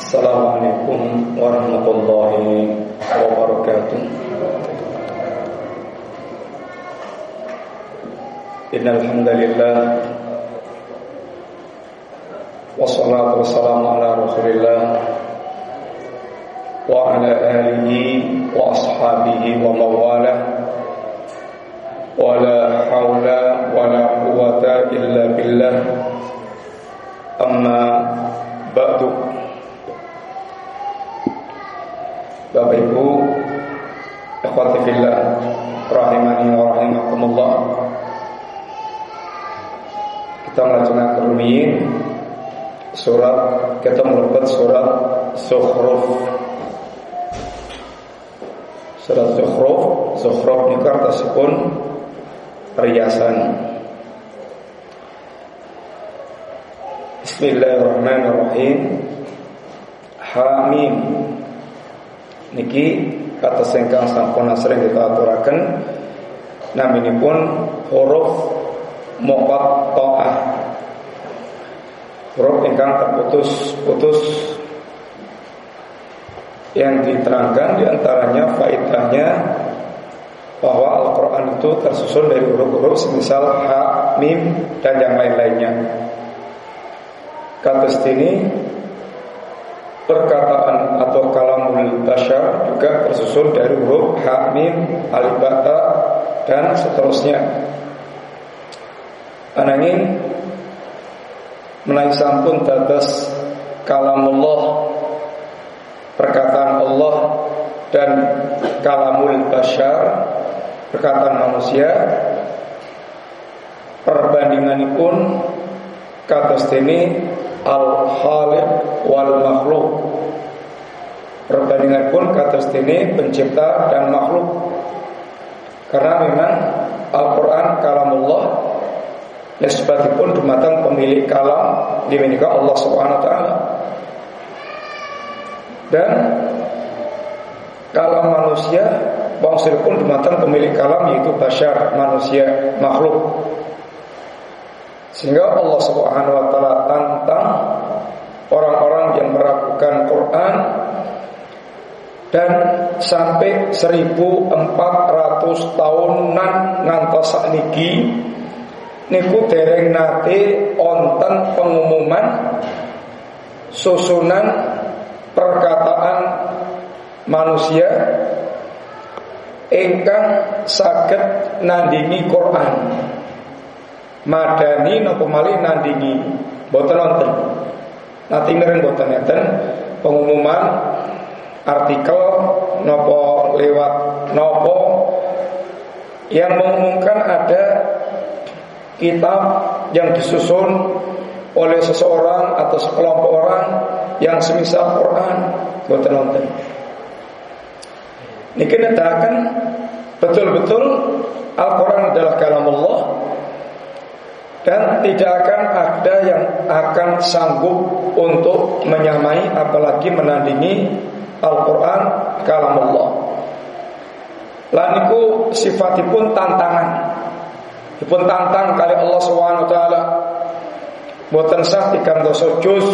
Assalamualaikum warahmatullahi wabarakatuh. Innal hamdalillah wassalatu wassalamu ala wa ala alihi wa ashabihi wa mawalah. Wa la hawla wa illa billah. Amma Bapak Ibu Ikhwati fillah Rahimani wa rahimakumullah. Kita melanjutkan kerumiin Surat Kita melebat surat Zuhruf Surat Zuhruf Zuhruf ini kartasipun Riasan Bismillahirrahmanirrahim. Hamim niki kata sengkang sampun sering kita aturaken pun huruf mokat to'ah huruf ingkang terputus-putus yang diterangkan di antaranya faidahnya bahwa Al-Quran itu tersusun dari huruf-huruf semisal ha, mim, dan yang lain-lainnya. Kata ini perkataan atau kalamul basyar juga tersusun dari huruf ha mim alif bata dan seterusnya. Anangin menaik sampun dadas kalamullah perkataan Allah dan kalamul basyar perkataan manusia perbandingan pun kata ini al-khaliq wal makhluk. Perbandingan pun kata sini pencipta dan makhluk. Karena memang Al-Quran kalamullah Nisbatipun dumatang pemilik kalam Dimiliki Allah subhanahu wa ta'ala Dan Kalam manusia Bangsil pun dumatang pemilik kalam Yaitu basyar manusia makhluk sehingga Allah Subhanahu wa taala tantang orang-orang yang meragukan Quran dan sampai 1400 tahunan ngantos sakniki niku dereng nate onten pengumuman susunan perkataan manusia ingkang saged nandingi Quran madani nopo malih nandingi boten wonten. Nanti ngeren boten ngeten pengumuman artikel nopo lewat nopo yang mengumumkan ada kitab yang disusun oleh seseorang atau sekelompok orang yang semisal Quran boten wonten. Niki akan betul-betul Al-Quran adalah kalam Allah dan tidak akan ada yang akan sanggup untuk menyamai apalagi menandingi Al-Quran kalam Allah. Laniku sifatipun tantangan. Dipun tantang kali Allah Subhanahu wa taala. Boten sah tikan dosa juz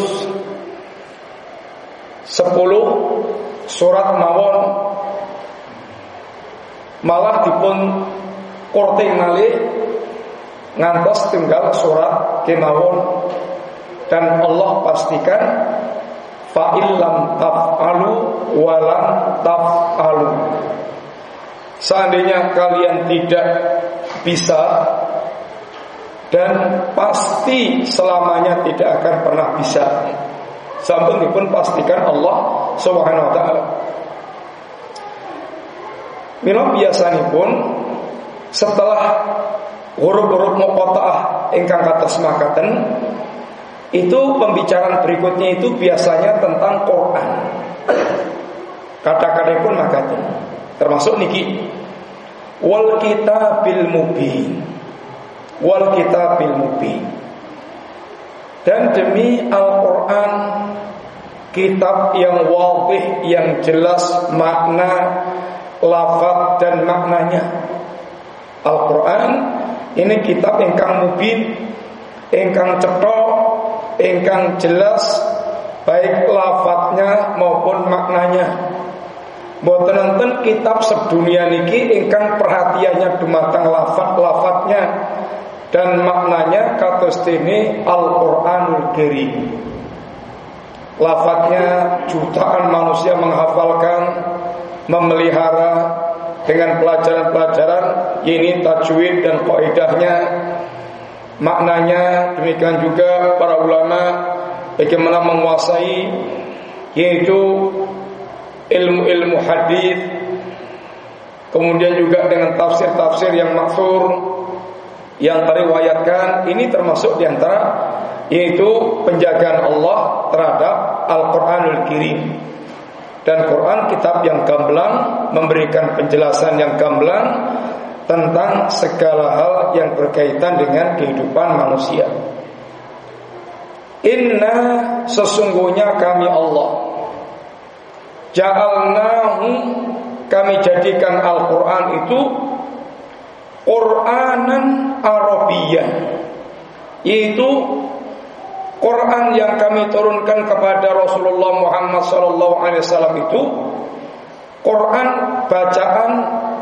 10 surat mawon malah dipun korting malih ngantos tinggal surat kemawon. Dan Allah pastikan fa'ilam taf'alu walam taf'alu. Seandainya kalian tidak bisa dan pasti selamanya tidak akan pernah bisa. Sampun pun pastikan Allah Subhanahu wa taala. Mila biasanya pun setelah huruf-huruf muqatta'ah ingkang kata semakaten itu pembicaraan berikutnya itu biasanya tentang Quran. Kata-kata pun makaten. Termasuk niki wal kitabil mubin. Wal kitabil mubin. Dan demi Al-Qur'an kitab yang wabih yang jelas makna lafaz dan maknanya. Al-Qur'an ini kitab ingkang mubin, ingkang cetha, ingkang jelas baik lafadznya maupun maknanya. Mboten nonton kitab sedunia niki ingkang perhatiannya dumateng lafat-lafatnya dan maknanya kados dene Al-Qur'anul Karim. Lafadznya jutaan manusia menghafalkan, memelihara dengan pelajaran-pelajaran ini tajwid dan kaidahnya. Maknanya demikian juga para ulama bagaimana menguasai yaitu ilmu-ilmu hadis kemudian juga dengan tafsir-tafsir yang maksur yang teriwayatkan ini termasuk di antara yaitu penjagaan Allah terhadap Al-Quranul Kirim dan Quran kitab yang gamblang memberikan penjelasan yang gamblang tentang segala hal yang berkaitan dengan kehidupan manusia. Inna sesungguhnya kami Allah Ja'alnahu kami jadikan Al-Quran itu Quranan Arabian Yaitu Quran yang kami turunkan kepada Rasulullah Muhammad SAW itu Quran bacaan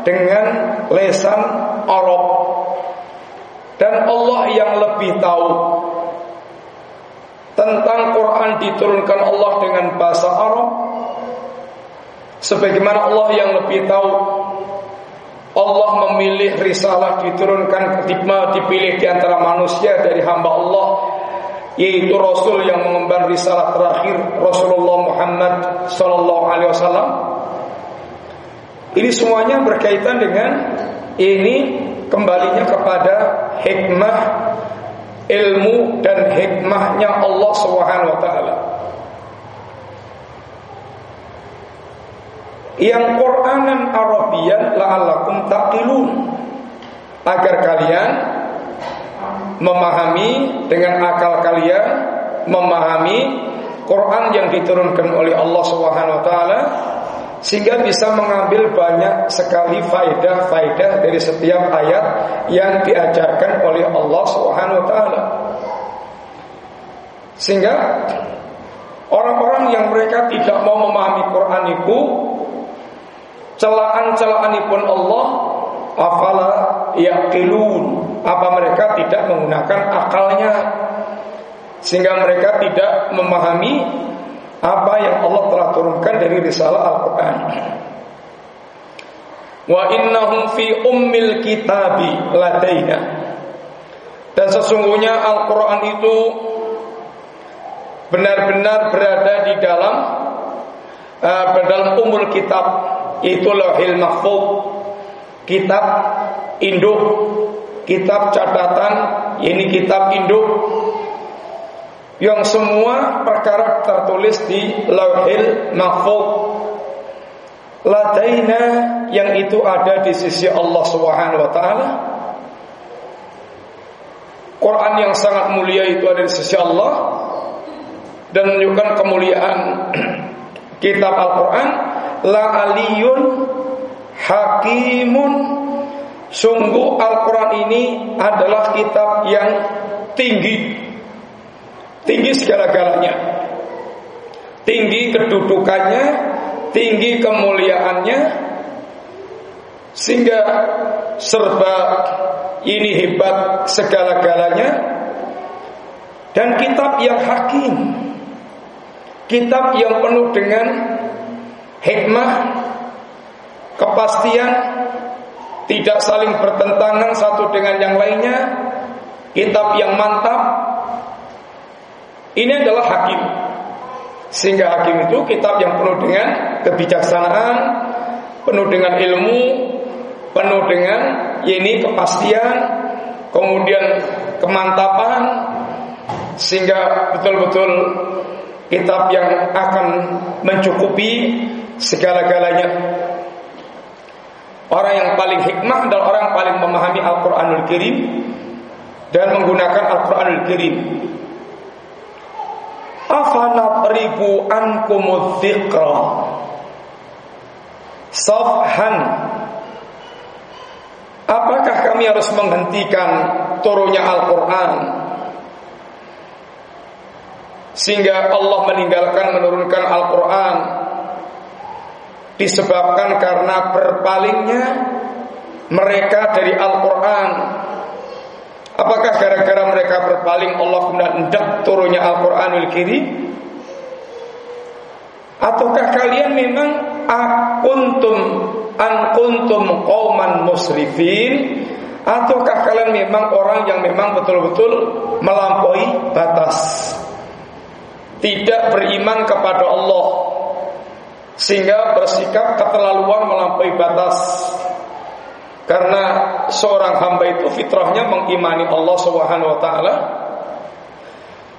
dengan lesan Arab. Dan Allah yang lebih tahu tentang Quran diturunkan Allah dengan bahasa Arab sebagaimana Allah yang lebih tahu Allah memilih risalah diturunkan dipilih di antara manusia dari hamba Allah yaitu Rasul yang mengemban risalah terakhir Rasulullah Muhammad Sallallahu Alaihi Wasallam. Ini semuanya berkaitan dengan ini kembalinya kepada hikmah ilmu dan hikmahnya Allah Subhanahu Wa Taala. Yang Quranan Arabian la'allakum taqilun agar kalian memahami dengan akal kalian memahami Quran yang diturunkan oleh Allah taala sehingga bisa mengambil banyak sekali faedah-faedah dari setiap ayat yang diajarkan oleh Allah taala. Sehingga orang-orang yang mereka tidak mau memahami Quran itu celaan-celaan pun Allah afala yaqilun apa mereka tidak menggunakan akalnya sehingga mereka tidak memahami apa yang Allah telah turunkan dari risalah Al-Qur'an. Wa innahum fi ummil kitabi ladaina. Dan sesungguhnya Al-Qur'an itu benar-benar berada di dalam uh, dalam umul kitab itu lahil mahfud kitab induk kitab catatan ini kitab induk yang semua perkara tertulis di Lauhil Mahfuz. Ladaina yang itu ada di sisi Allah Subhanahu wa taala. Quran yang sangat mulia itu ada di sisi Allah. Dan menunjukkan kemuliaan kitab Al-Qur'an. La aliyun hakimun. Sungguh Al-Quran ini adalah kitab yang tinggi. Tinggi segala-galanya. Tinggi kedudukannya Tinggi kemuliaannya Sehingga serba ini hebat segala-galanya. Dan kitab yang hakim Kitab yang penuh dengan hikmah Kepastian tidak saling bertentangan satu dengan yang lainnya, kitab yang mantap. Ini adalah hakim. Sehingga hakim itu kitab yang penuh dengan kebijaksanaan, penuh dengan ilmu, penuh dengan ini kepastian, kemudian kemantapan sehingga betul-betul kitab yang akan mencukupi segala-galanya Orang yang paling hikmah adalah orang paling memahami Al-Quranul Kirim dan menggunakan Al-Quranul Kirim. Afanatribu ankumudz dzikra Safhan. Apakah kami harus menghentikan turunnya Al-Quran? Sehingga Allah meninggalkan menurunkan Al-Qur'an disebabkan karena berpalingnya mereka dari Al-Qur'an. Apakah gara-gara mereka berpaling Allah kemudian hendak turunnya Al-Qur'anul Karim? Ataukah kalian memang akuntum an kuntum qauman musrifin? Ataukah kalian memang orang yang memang betul-betul melampaui batas? Tidak beriman kepada Allah sehingga bersikap keterlaluan melampaui batas karena seorang hamba itu fitrahnya mengimani Allah Subhanahu wa taala.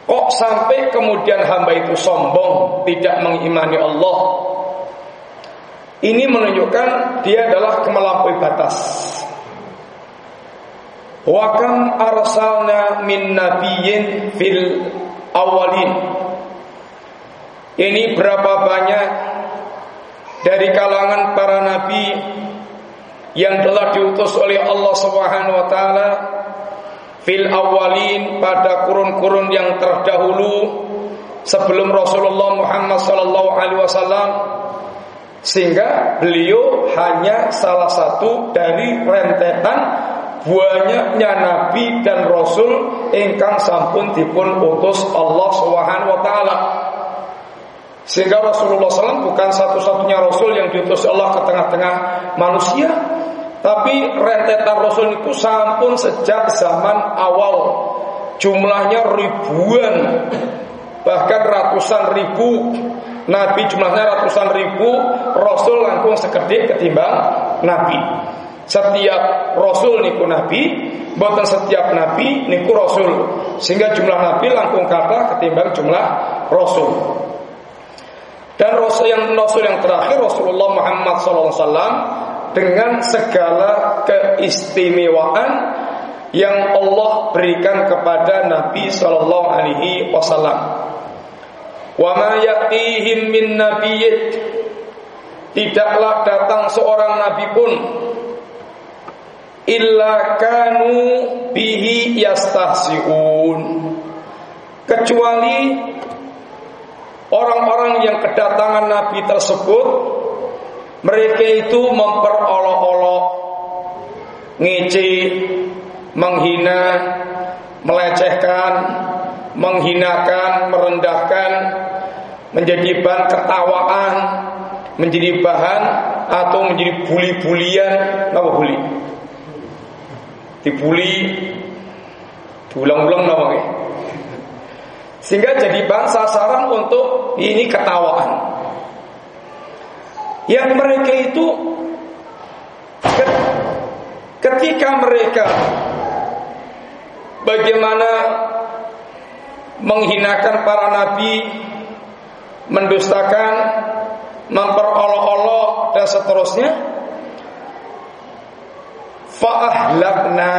Kok sampai kemudian hamba itu sombong, tidak mengimani Allah? Ini menunjukkan dia adalah kemelampaui batas. Wa kam arsalna min nabiyyin fil awalin. Ini berapa banyak dari kalangan para nabi yang telah diutus oleh Allah Subhanahu wa taala fil awalin pada kurun-kurun yang terdahulu sebelum Rasulullah Muhammad sallallahu alaihi wasallam sehingga beliau hanya salah satu dari rentetan banyaknya nabi dan rasul ingkang sampun dipun utus Allah Subhanahu wa taala sehingga Rasulullah SAW bukan satu-satunya Rasul yang diutus Allah ke tengah-tengah manusia Tapi rentetan Rasul itu sampun sejak zaman awal. Jumlahnya ribuan Bahkan ratusan ribu. Nabi jumlahnya ratusan ribu Rasul langsung sekedip ketimbang Nabi. Setiap Rasul niku Nabi Bukan setiap Nabi niku Rasul. Sehingga jumlah Nabi langsung kata ketimbang jumlah Rasul dan Rasul yang Rasul yang terakhir Rasulullah Muhammad SAW dengan segala keistimewaan yang Allah berikan kepada Nabi Sallallahu Alaihi Wasallam. Wa ma ya'tihim min nabiyyit tidaklah datang seorang nabi pun illa kanu bihi yastahsiun kecuali Orang-orang yang kedatangan Nabi tersebut mereka itu memperolok-olok, ngece, menghina, melecehkan, menghinakan, merendahkan, menjadi bahan ketawaan, menjadi bahan atau menjadi buli-bulian, apa buli? Dibuli, diulang-ulang namanya. Sehingga jadi bahan sasaran untuk ini ketawaan. Yang mereka itu ketika mereka bagaimana menghinakan para nabi, mendustakan, memperolok-olok dan seterusnya, fa'ahlakna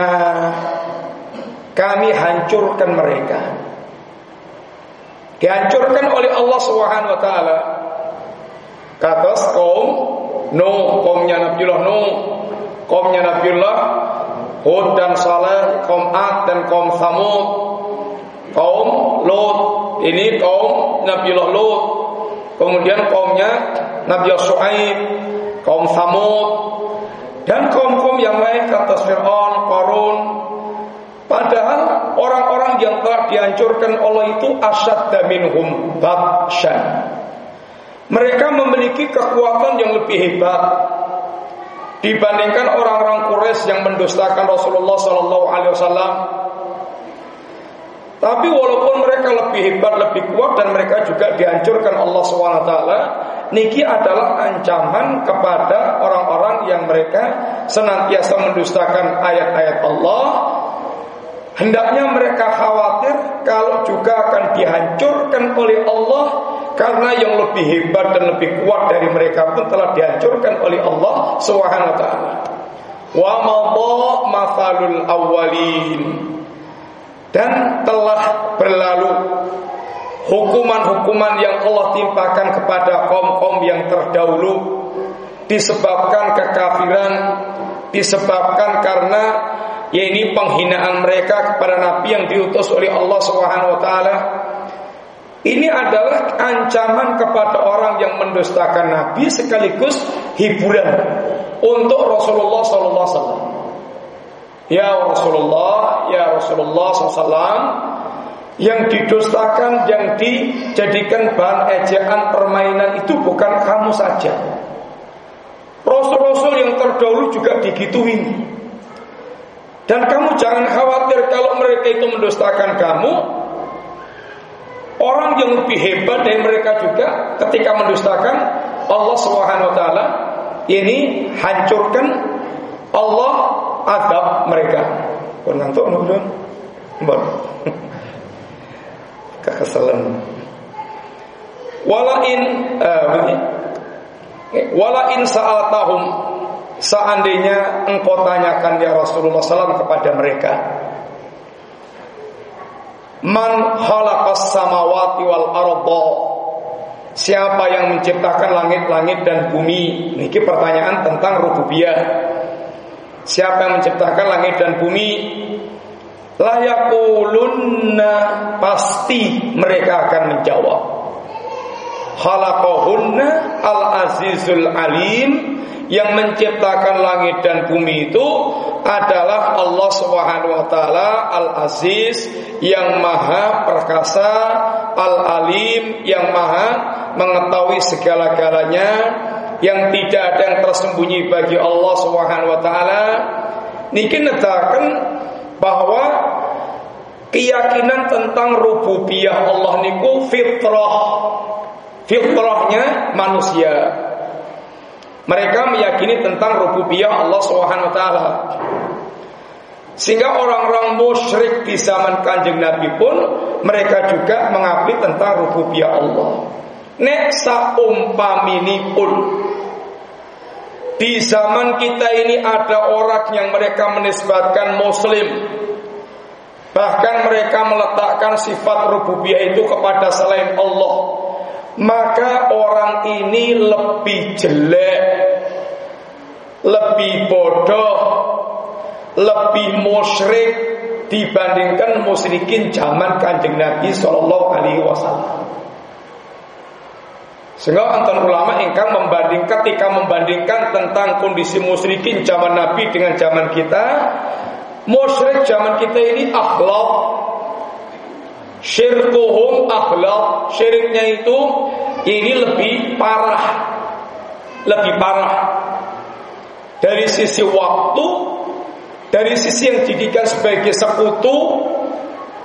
kami hancurkan mereka dihancurkan oleh Allah Subhanahu wa taala. Kata kaum Nuh, kaumnya Nabiullah Nuh, kaumnya Nabiullah Hud dan Saleh, kaum Ad dan kaum Samud, kaum Lut. Ini kaum Nabiullah Lut. Kemudian kaumnya Nabi Shu'aib, kaum Samud dan kaum-kaum yang lain kata Fir'aun, Qarun, Padahal orang-orang telah dihancurkan Allah itu asad minhum batshan. Mereka memiliki kekuatan yang lebih hebat dibandingkan orang-orang Quraisy yang mendustakan Rasulullah Sallallahu Alaihi Wasallam. Tapi walaupun mereka lebih hebat, lebih kuat dan mereka juga dihancurkan Allah SWT, niki adalah ancaman kepada orang-orang yang mereka senantiasa mendustakan ayat-ayat Allah Hendaknya mereka khawatir kalau juga akan dihancurkan oleh Allah karena yang lebih hebat dan lebih kuat dari mereka pun telah dihancurkan oleh Allah Subhanahu wa taala. Wa mathalul awwalin. Dan telah berlalu hukuman-hukuman yang Allah timpakan kepada kaum-kaum yang terdahulu disebabkan kekafiran, disebabkan karena ya ini penghinaan mereka kepada nabi yang diutus oleh Allah Subhanahu wa taala Ini adalah ancaman kepada orang yang mendustakan Nabi sekaligus hiburan untuk Rasulullah SAW. Ya Rasulullah, ya Rasulullah SAW yang didustakan, yang dijadikan bahan ejaan permainan itu bukan kamu saja. Rasul-rasul yang terdahulu juga digituin. Dan kamu jangan khawatir kalau mereka itu mendustakan kamu. Orang yang lebih hebat dari mereka juga ketika mendustakan Allah Subhanahu wa taala ini hancurkan Allah adab mereka. Pun ngantuk. Mbon. Kekesalan. Walain uh, walain sa'atahum seandainya engkau tanyakan ya Rasulullah SAW kepada mereka Man khalaqas samawati wal Siapa yang menciptakan langit-langit dan bumi? Ini pertanyaan tentang rububiyah. Siapa yang menciptakan langit dan bumi? Layakulunna pasti mereka akan menjawab. Khalaqahunna al-azizul alim yang menciptakan langit dan bumi itu adalah Allah Subhanahu wa taala Al-Aziz yang maha perkasa, Al-Alim yang maha mengetahui segala-galanya, yang tidak ada yang tersembunyi bagi Allah Subhanahu wa taala. Niki nedaken bahwa keyakinan tentang rububiyah Allah niku fitrah. Fitrahnya manusia. Mereka meyakini tentang rububiyah Allah Subhanahu wa taala. Sehingga orang-orang musyrik di zaman Kanjeng Nabi pun mereka juga mengakui tentang rububiyah Allah. Nek saumpamini pun di zaman kita ini ada orang yang mereka menisbatkan muslim Bahkan mereka meletakkan sifat rububiyah itu kepada selain Allah Maka orang ini lebih jelek lebih bodoh, lebih musyrik dibandingkan musyrikin zaman kanjeng Nabi Shallallahu Alaihi Wasallam. Sehingga antar ulama ingkang membandingkan ketika membandingkan tentang kondisi musyrikin zaman Nabi dengan zaman kita, musyrik zaman kita ini akhlak, syirkuhum akhlak, syiriknya itu ini lebih parah, lebih parah. Dari sisi waktu, dari sisi yang dijadikan sebagai sekutu,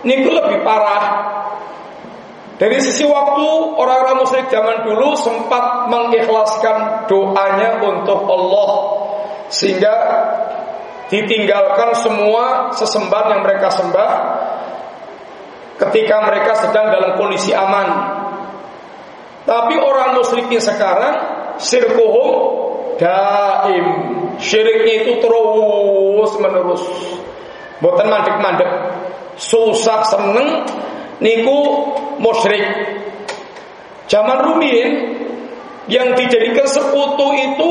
ini lebih parah. Dari sisi waktu, orang-orang musyrik zaman dulu sempat mengikhlaskan doanya untuk Allah sehingga ditinggalkan semua sesembahan yang mereka sembah ketika mereka sedang dalam kondisi aman. Tapi orang musyrikin sekarang sirkuhum daim Syiriknya itu terus menerus. Buatan mandek-mandek. Susah seneng niku musyrik. Zaman rumiin yang dijadikan sekutu itu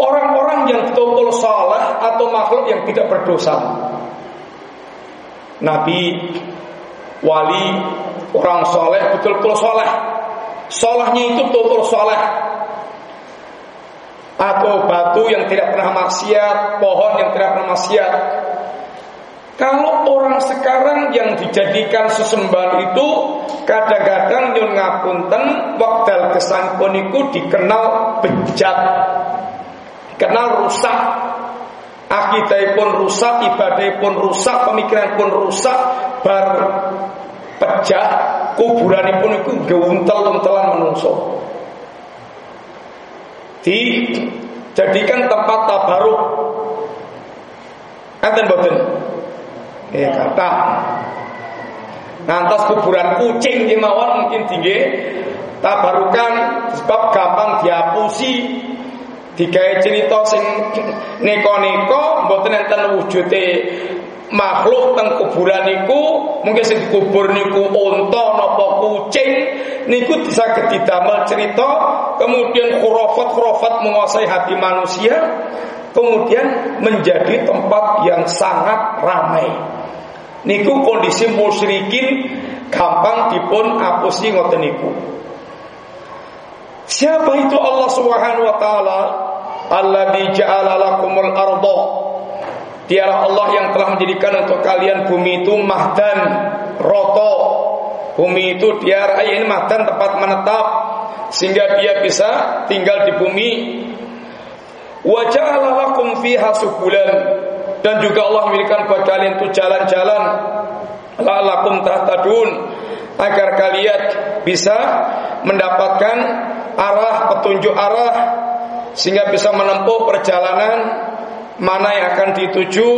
orang-orang yang betul-betul salah atau makhluk yang tidak berdosa. Nabi, wali, orang soleh betul-betul soleh. Solehnya itu betul-betul soleh atau batu yang tidak pernah maksiat, pohon yang tidak pernah maksiat. Kalau orang sekarang yang dijadikan sesembahan itu kadang-kadang nyun ngapunten wakdal kesan poniku dikenal bejat, dikenal rusak, akidah pun rusak, ibadah pun rusak, pemikiran pun rusak, bar pejat, kuburan pun itu geuntel-untelan menungso dijadikan tempat tabaruk. Enten boten? Eh kata. Ngantos kuburan kucing mawon mungkin tinggi tabarukan sebab gampang diapusi digawe cerita sing neko-neko mboten enten wujude makhluk teng kuburan niku mungkin sing kubur niku unta napa kucing niku bisa didamel cerita kemudian khurafat-khurafat menguasai hati manusia kemudian menjadi tempat yang sangat ramai niku kondisi musyrikin gampang dipun apusi ngoten niku. Siapa itu Allah Subhanahu wa taala? Alladzi ja'ala lakumul arda. Dialah Allah yang telah menjadikan untuk kalian bumi itu mahdan, roto. Bumi itu dia ini mahdan tempat menetap sehingga dia bisa tinggal di bumi. Wa ja'ala lakum fiha subulan dan juga Allah memberikan buat kalian itu jalan-jalan la'allakum tahtadun agar kalian bisa mendapatkan arah petunjuk arah sehingga bisa menempuh perjalanan mana yang akan dituju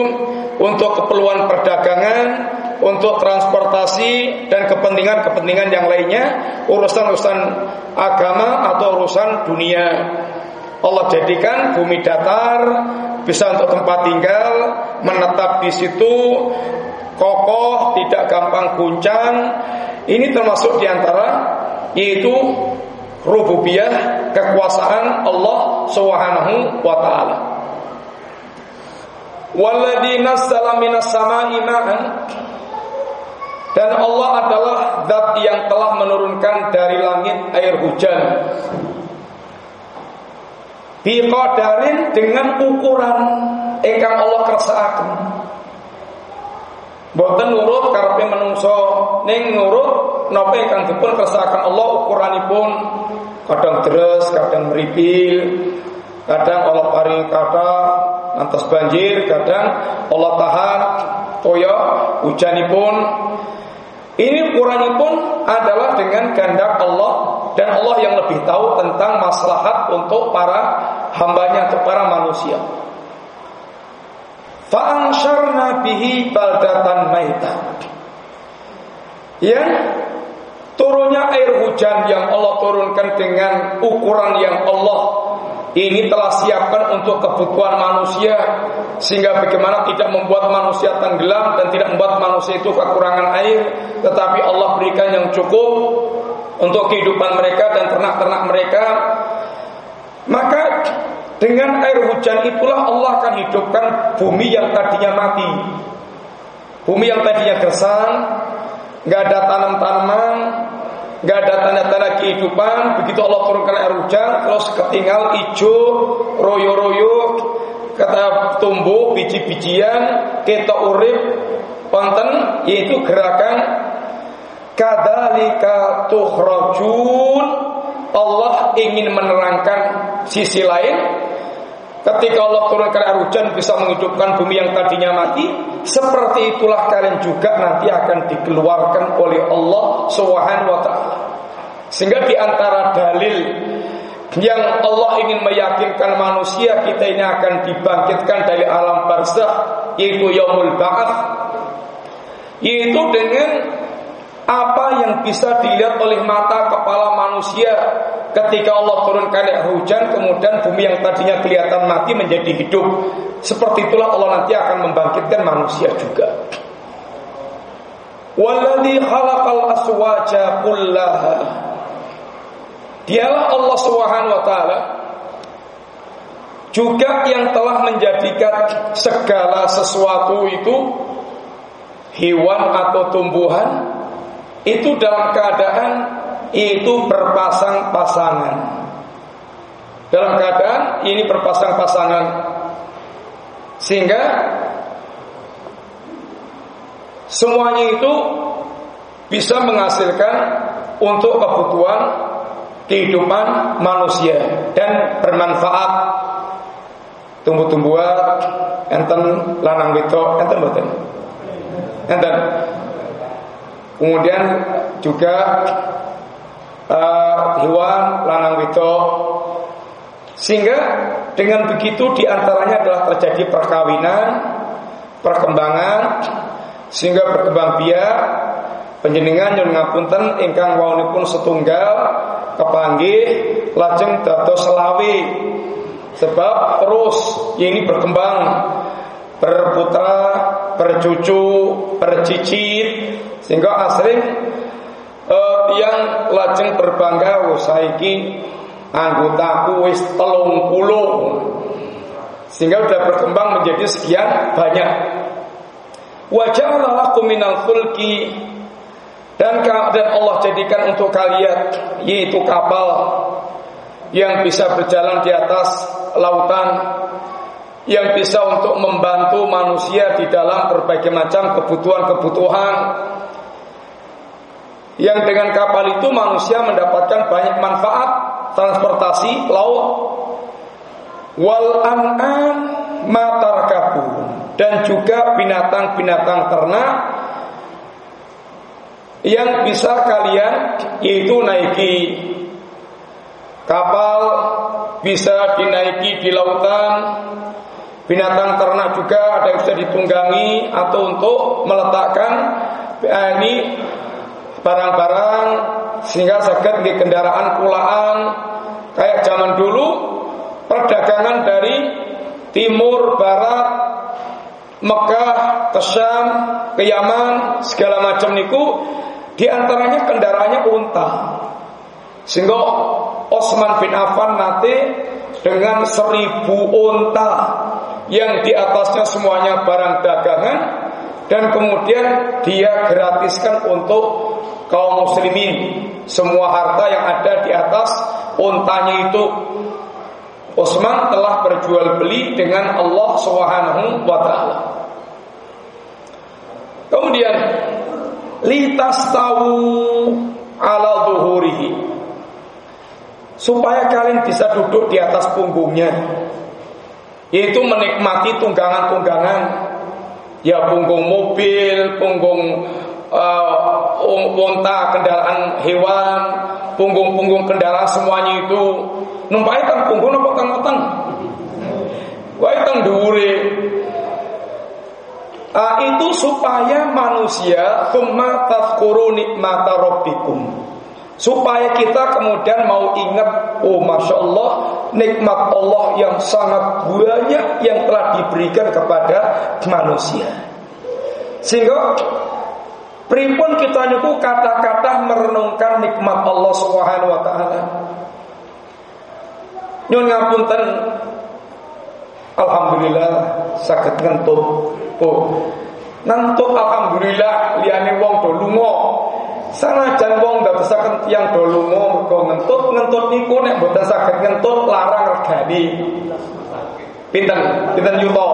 untuk keperluan perdagangan, untuk transportasi dan kepentingan-kepentingan yang lainnya, urusan-urusan agama atau urusan dunia. Allah jadikan bumi datar bisa untuk tempat tinggal, menetap di situ, kokoh, tidak gampang guncang. Ini termasuk di antara yaitu rububiyah kekuasaan Allah Subhanahu wa taala. Walladzi nazzala minas ma'an. Dan Allah adalah zat yang telah menurunkan dari langit air hujan. Biqadarin dengan ukuran ingkang Allah kersakaken Boten nurut karepe menungso ning nurut napa ingkang dipun kersakaken Allah ukuranipun kadang deres, kadang meripil, kadang Allah paring kata lantas banjir, kadang Allah tahan toya hujanipun. Ini ukuranipun adalah dengan kehendak Allah dan Allah yang lebih tahu tentang maslahat untuk para hambanya, untuk para manusia. Fa'ansharna bihi baldatan maita. Ya, turunnya air hujan yang Allah turunkan dengan ukuran yang Allah ini telah siapkan untuk kebutuhan manusia sehingga bagaimana tidak membuat manusia tenggelam dan tidak membuat manusia itu kekurangan air tetapi Allah berikan yang cukup untuk kehidupan mereka dan ternak-ternak mereka maka dengan air hujan itulah Allah akan hidupkan bumi yang tadinya mati. Bumi yang tadinya gersang, nggak ada tanam-tanaman, nggak ada tanda-tanda kehidupan. Begitu Allah turunkan air hujan, terus ketinggal hijau, royo-royo, kata tumbuh biji-bijian, kita urip, konten, yaitu gerakan kadalika tukhrajun Allah ingin menerangkan sisi lain Ketika Allah turunkan air hujan bisa menghidupkan bumi yang tadinya mati, seperti itulah kalian juga nanti akan dikeluarkan oleh Allah Subhanahu wa taala. Sehingga di antara dalil yang Allah ingin meyakinkan manusia kita ini akan dibangkitkan dari alam barzah yaitu yaumul ba'ats yaitu dengan apa yang bisa dilihat oleh mata kepala manusia ketika Allah turunkan hujan kemudian bumi yang tadinya kelihatan mati menjadi hidup? Seperti itulah Allah nanti akan membangkitkan manusia juga. Walladhi khalaqal aswaja kullaha. Dialah Allah Subhanahu juga yang telah menjadikan segala sesuatu itu hewan atau tumbuhan itu dalam keadaan itu berpasang-pasangan. Dalam keadaan ini berpasang-pasangan. Sehingga semuanya itu bisa menghasilkan untuk kebutuhan kehidupan manusia dan bermanfaat tumbuh-tumbuhan enten lanang wedok enten mboten enten Kemudian juga uh, hewan lanang wedok. Sehingga dengan begitu di antaranya adalah terjadi perkawinan, perkembangan sehingga berkembang biak penjenengan yang ngapunten ingkang pun setunggal kepanggih lajeng dados selawe. Sebab terus ini berkembang berputra bercucu bercicit sehingga asring uh, yang lajeng berbangga oh, saiki anggotaku wis telung puluh. Sehingga sudah berkembang menjadi sekian banyak. Wajah lakum minal fulki. Dan dan Allah jadikan untuk kalian yaitu kapal yang bisa berjalan di atas lautan yang bisa untuk membantu manusia di dalam berbagai macam kebutuhan-kebutuhan yang dengan kapal itu manusia mendapatkan banyak manfaat transportasi laut. Wal an'am matarkabun dan juga binatang-binatang ternak yang bisa kalian yaitu naiki kapal bisa dinaiki di lautan. Binatang ternak juga ada yang bisa ditunggangi atau untuk meletakkan eh, ini barang-barang sehingga sakit di kendaraan kulaan kayak zaman dulu perdagangan dari timur barat Mekah ke Syam ke Yaman segala macam niku di antaranya kendaraannya unta. Sehingga Osman bin Affan nanti dengan seribu unta yang di atasnya semuanya barang dagangan dan kemudian dia gratiskan untuk kaum muslimin. Semua harta yang ada di atas untanya itu Utsman telah berjual beli dengan Allah Subhanahu wa taala. Kemudian litas tahu ala zuhurihi. Supaya kalian bisa duduk di atas punggungnya. Yaitu menikmati tunggangan-tunggangan. Ya punggung mobil, punggung uh, unta, kendaraan hewan, punggung-punggung kendaraan semuanya itu. Numpai tang punggung apa tang matang wae tang dhuwure. Uh, itu supaya manusia summa tadhkuru nikmata rabbikum. Supaya kita kemudian mau ingat oh masya Allah nikmat Allah yang sangat banyak yang telah diberikan kepada manusia. Sehingga pripun kita niku kata-kata merenungkan nikmat Allah Subhanahu wa taala Nyun ngapunten Alhamdulillah sakit ngentut. Oh. Ngentut alhamdulillah liyane wong do lunga. Sanajan wong ndadosaken tiyang do lunga mergo ngentut, ngentut niku nek mboten saged ngentut larang regani. Pinten? Pinten yuto?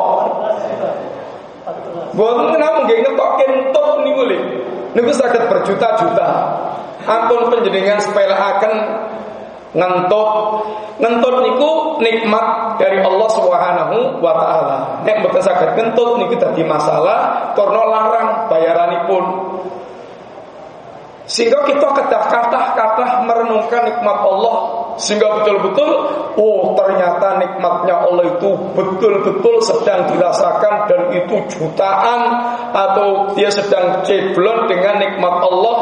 Mboten kenapa nggih ngetok kentut niku lho. Niku saged berjuta-juta. Ampun panjenengan sepeleaken ngentut ngentut niku nikmat dari Allah Subhanahu wa taala nek mboten saged ngentut niku dadi masalah karena larang bayaranipun sehingga kita kedah kata-kata merenungkan nikmat Allah. Sehingga betul-betul oh ternyata nikmatnya Allah itu betul-betul sedang dirasakan dan itu jutaan atau dia sedang ceblon dengan nikmat Allah.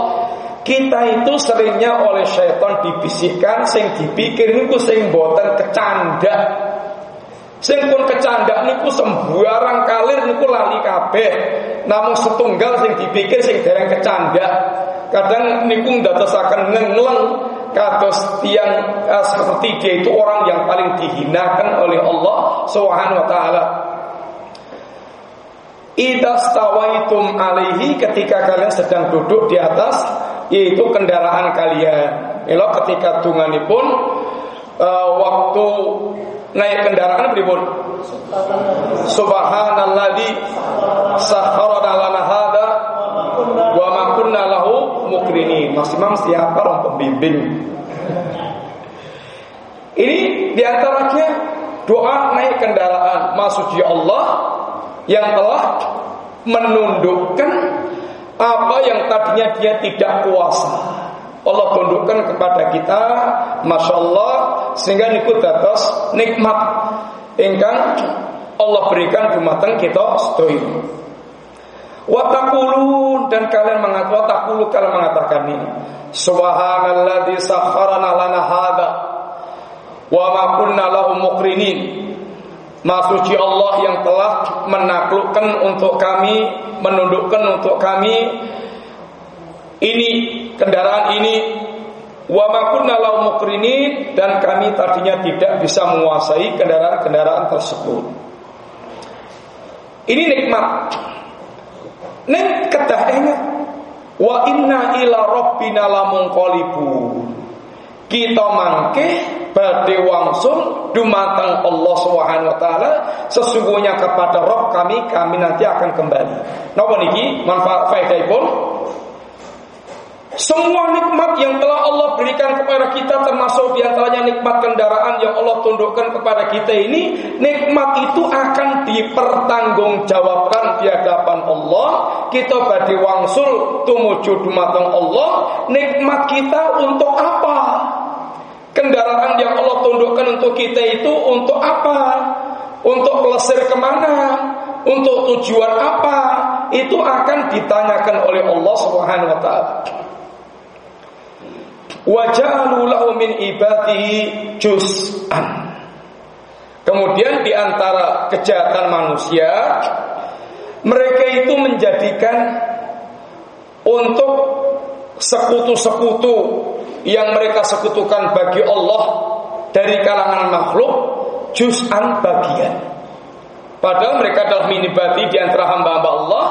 Kita itu seringnya oleh syaitan dibisikkan sing dipikir niku sing boten kecanda. Sing pun kecanda niku sembarang kalir niku lali kabeh. Namun setunggal sing dipikir sing dereng kecanda kadang niku ndadosaken ngengleng kados tiang uh, seperti dia itu orang yang paling dihinakan oleh Allah Subhanahu wa taala Idastawaitum alaihi ketika kalian sedang duduk di atas yaitu kendaraan kalian. Elo ketika tungani pun uh, waktu naik kendaraan pripun? Subhanalladzi sakhkhara lana hada wa ma kunna lahu Maksimum siapa orang pembimbing? Ini di antaranya doa naik kendaraan masuk ya Allah yang telah menundukkan apa yang tadinya dia tidak kuasa. Allah tundukkan kepada kita, masya Allah, sehingga niku dados nikmat ingkang Allah berikan dumateng kita sedaya. Watakulun dan kalian mengatakan watakulu kalian mengatakan ini. Subhanalladzi sakharana lana hada wa ma kunna lahu muqrinin. Masuci Allah yang telah menaklukkan untuk kami, menundukkan untuk kami ini kendaraan ini wa makunna mukrinin dan kami tadinya tidak bisa menguasai kendaraan-kendaraan tersebut. Ini nikmat. Nek kedah ingat Wa inna ila rabbina lamunqalibun. Kita mangke badhe wangsul dumateng Allah Subhanahu wa taala sesungguhnya kepada Rabb kami kami nanti akan kembali. Napa niki manfaat faedahipun? Semua nikmat yang telah Allah berikan kepada kita termasuk di antaranya nikmat kendaraan yang Allah tundukkan kepada kita ini nikmat itu akan dipertanggungjawabkan di hadapan Allah. Kita badi wangsul tumuju dumateng Allah. Nikmat kita untuk apa? Kendaraan yang Allah tundukkan untuk kita itu untuk apa? Untuk pelesir ke mana? Untuk tujuan apa? Itu akan ditanyakan oleh Allah Subhanahu wa taala Wajalu min ibadihi juz'an. Kemudian di antara kejahatan manusia mereka itu menjadikan untuk sekutu-sekutu yang mereka sekutukan bagi Allah dari kalangan makhluk juz'an bagian. Padahal mereka adalah minibati di antara hamba-hamba Allah.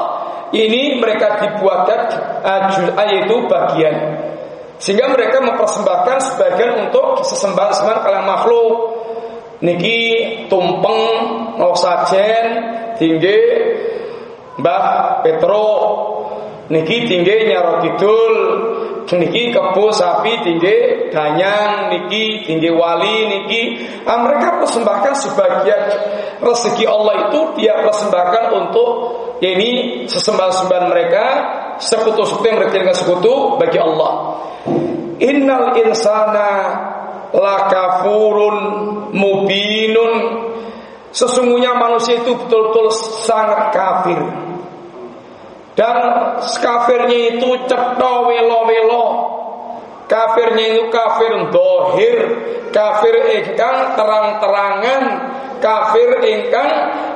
Ini mereka dibuatkan uh, yaitu bagian. Sehingga mereka mempersembahkan sebagian untuk sesembahan-sembahan kalian makhluk. Niki tumpeng, mau tinggi, Mbah Petro, niki tinggi nyaro kidul, niki kebu sapi tinggi danyang, niki tinggi wali, niki. Nah, mereka persembahkan sebagian rezeki Allah itu dia persembahkan untuk ini sesembahan-sembahan mereka sekutu-sekutu yang mereka sekutu bagi Allah. Innal insana lakafurun mubinun. Sesungguhnya manusia itu betul-betul sangat kafir. Dan kafirnya itu cetha welo-welo Kafirnya itu kafir dohir Kafir ingkang terang-terangan Kafir ingkang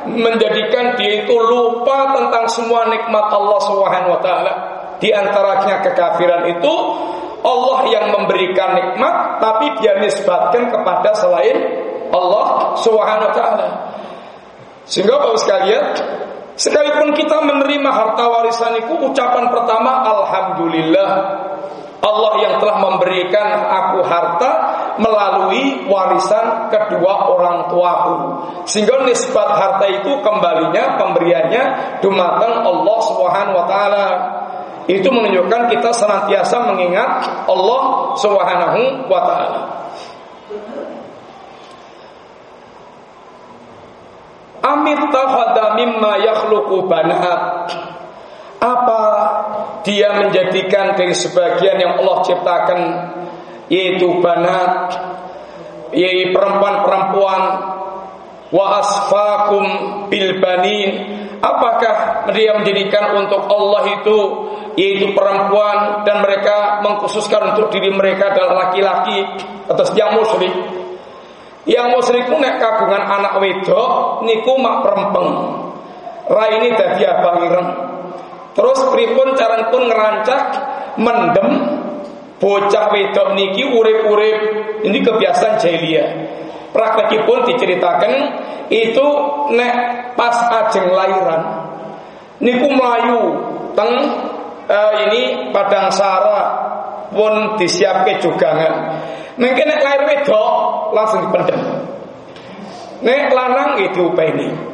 menjadikan dia itu lupa tentang semua nikmat Allah taala. Di antaranya kekafiran itu Allah yang memberikan nikmat tapi dia nisbatkan kepada selain Allah taala. Sehingga Bapak sekalian, sekalipun kita menerima harta warisan itu ucapan pertama alhamdulillah Allah yang telah memberikan aku harta melalui warisan kedua orang tuaku. Sehingga nisbat harta itu kembalinya pemberiannya dumateng Allah Subhanahu wa taala. Itu menunjukkan kita senantiasa mengingat Allah Subhanahu wa taala. Amit mimma yakhluqu banat. Apa dia menjadikan dari sebagian yang Allah ciptakan yaitu banat yaitu perempuan-perempuan wa asfakum bil banin apakah dia menjadikan untuk Allah itu yaitu perempuan dan mereka mengkhususkan untuk diri mereka adalah laki-laki atas yang musyrik. Yang musyrik pun nek kagungan anak wedok niku mak perempeng. ini dadi abang ireng. Terus pripun pun ngerancak mendem bocah wedok niki urip-urip ini kebiasaan jahiliyah. Praktekipun diceritakan itu nek pas ajeng lahiran niku melayu teng uh, ini padang sara pun disiapke jugangan. Mungkin nek lahir wedok langsung dipendem. Nek lanang itu ini.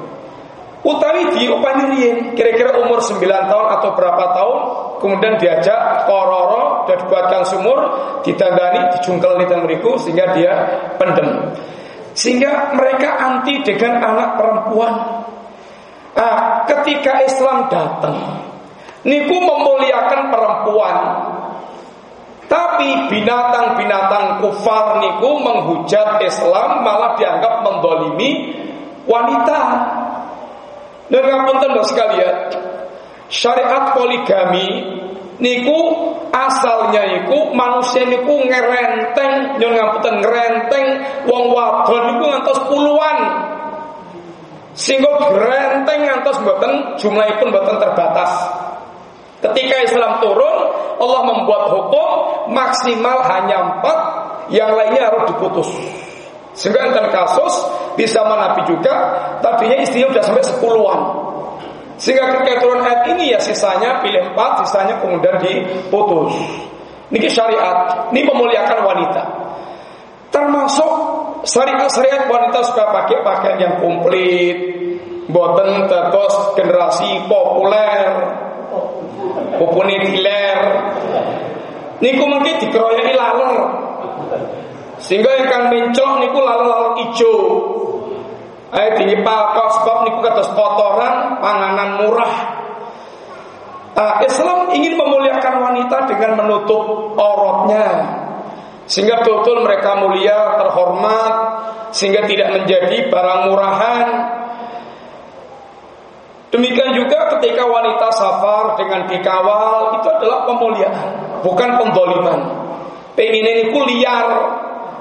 Utawi diupani kira-kira umur 9 tahun atau berapa tahun kemudian diajak kororo dan dibuatkan sumur ditandani dijungkel di meriku sehingga dia pendem. Sehingga mereka anti dengan anak perempuan. Ah, ketika Islam datang, niku memuliakan perempuan. Tapi binatang-binatang kufar niku menghujat Islam malah dianggap mendolimi wanita. Dan ngapunten sekalian, syariat poligami niku asalnya niku manusia niku ngerenteng nyon ngapunten ngerenteng wong wadon niku ngantos puluhan sehingga ngerenteng ngantos mboten jumlahipun mboten terbatas Ketika Islam turun, Allah membuat hukum maksimal hanya empat, yang lainnya harus diputus. Sehingga kasus di zaman Nabi juga, tadinya istrinya sudah sampai sepuluhan. Sehingga ketika turun ayat ini ya sisanya pilih empat, sisanya kemudian diputus. Ini syariat, ini memuliakan wanita. Termasuk syariat-syariat wanita suka pakai pakaian yang komplit, boten terus generasi populer, populer. Niku mungkin dikeroyok laler. Sehingga yang kang mencok niku laler-laler ijo. Ayo dipakok sebab niku kados kotoran panganan murah. Nah, Islam ingin memuliakan wanita dengan menutup auratnya sehingga betul-betul mereka mulia, terhormat sehingga tidak menjadi barang murahan. Demikian juga ketika wanita safar dengan dikawal itu adalah pemuliaan, bukan pemboliman. Pengen ini kuliar,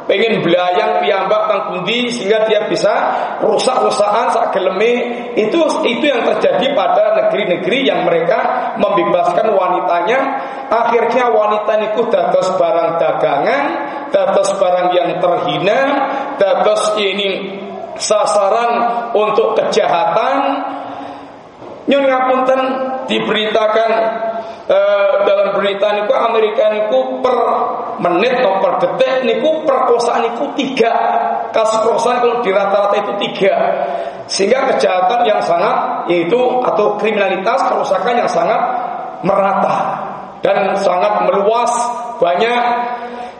pengen belayang piyambak tang pundi sehingga dia bisa rusak-rusakan sak geleme. Itu itu yang terjadi pada negeri-negeri yang mereka membebaskan wanitanya. Akhirnya wanita itu dados barang dagangan dados barang yang terhina dados ini sasaran untuk kejahatan. Nyun ngapunten diberitakan Eh, dalam berita niku Amerika niku per menit atau per detik niku perkosaan niku tiga. Kasus perkosaan kalau di rata-rata itu tiga. Sehingga kejahatan yang sangat yaitu atau kriminalitas kerusakan yang sangat merata dan sangat meluas banyak.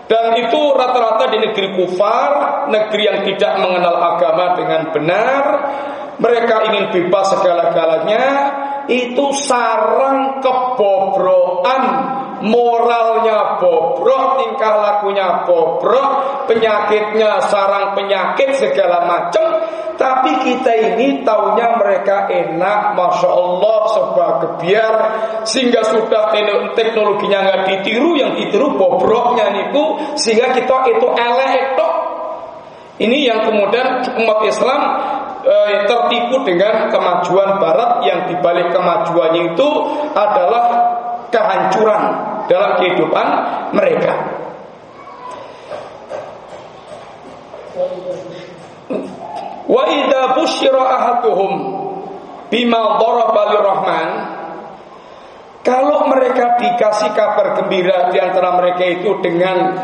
Dan itu rata-rata di negeri kufar, negeri yang tidak mengenal agama dengan benar. Mereka ingin bebas segala-galanya, itu sarang kebobrokan moralnya bobrok tingkah lakunya bobrok penyakitnya sarang penyakit segala macam tapi kita ini taunya mereka enak Masya Allah sebuah kebiar. Sehingga sudah teknologinya nggak ditiru yang ditiru bobroknya itu sehingga kita itu elek itu ini yang kemudian umat Islam eh, tertipu dengan kemajuan Barat yang dibalik kemajuannya itu adalah kehancuran dalam kehidupan mereka. Wa idza busyira ahaduhum bima daraba lirrahman kalau mereka dikasih kabar gembira di antara mereka itu dengan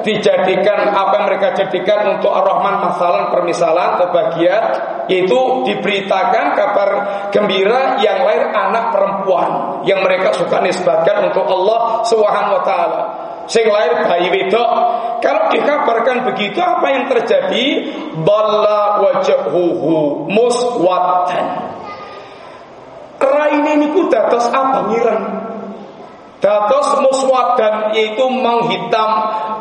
dijadikan apa yang mereka jadikan untuk Ar-Rahman masalah permisalan kebahagiaan yaitu diberitakan kabar gembira yang lahir anak perempuan yang mereka suka nisbatkan untuk Allah Subhanahu wa taala. Sing lahir bayi wedok. Kalau dikabarkan begitu apa yang terjadi? Balla wajhuhu muswaddan raine niku dados abangiren Datos muswadan yaitu menghitam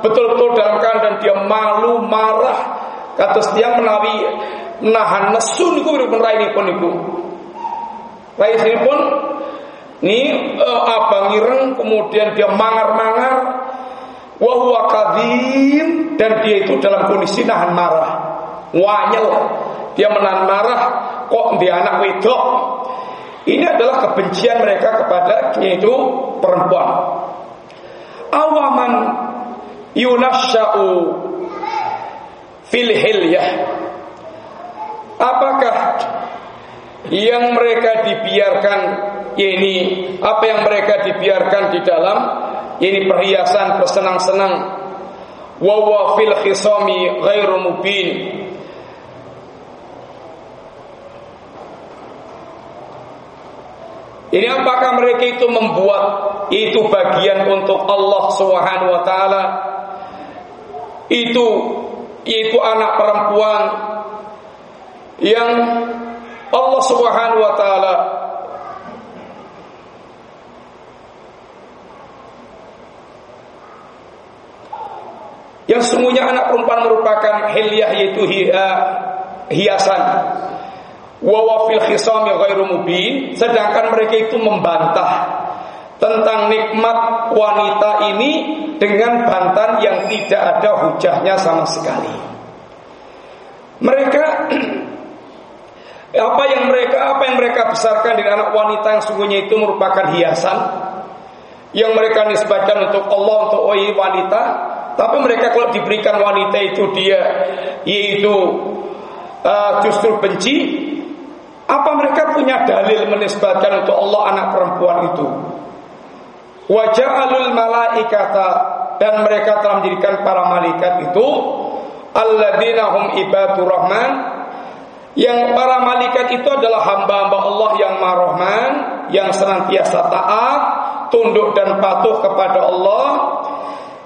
betul-betul dalam keadaan dia malu marah. Kados dia menawi nahan nesu niku pun niku. Rai pun ini uh, abang ireng kemudian dia mangar-mangar. Wahwa kadim dan dia itu dalam kondisi nahan marah. Wanyel. Dia menahan marah kok dia anak wedok ini adalah kebencian mereka kepada yaitu perempuan. Awaman yunasya'u fil hilyah. Apakah yang mereka dibiarkan ini apa yang mereka dibiarkan di dalam ini perhiasan bersenang-senang wa fil khisami Ini apakah mereka itu membuat itu bagian untuk Allah Subhanahu wa taala? Itu itu anak perempuan yang Allah Subhanahu wa taala yang semuanya anak perempuan merupakan hilyah yaitu hiasan wa fil khisami ghairu mubin sedangkan mereka itu membantah tentang nikmat wanita ini dengan bantahan yang tidak ada hujahnya sama sekali. Mereka apa yang mereka apa yang mereka besarkan di anak wanita yang sungguhnya itu merupakan hiasan yang mereka nisbatkan untuk Allah untuk oi wanita tapi mereka kalau diberikan wanita itu dia yaitu uh, justru benci Apa mereka punya dalil menisbatkan untuk Allah anak perempuan itu? Wajah alul malaikata dan mereka telah menjadikan para malaikat itu alladzina hum ibadur rahman yang para malaikat itu adalah hamba-hamba Allah yang marahman yang senantiasa taat tunduk dan patuh kepada Allah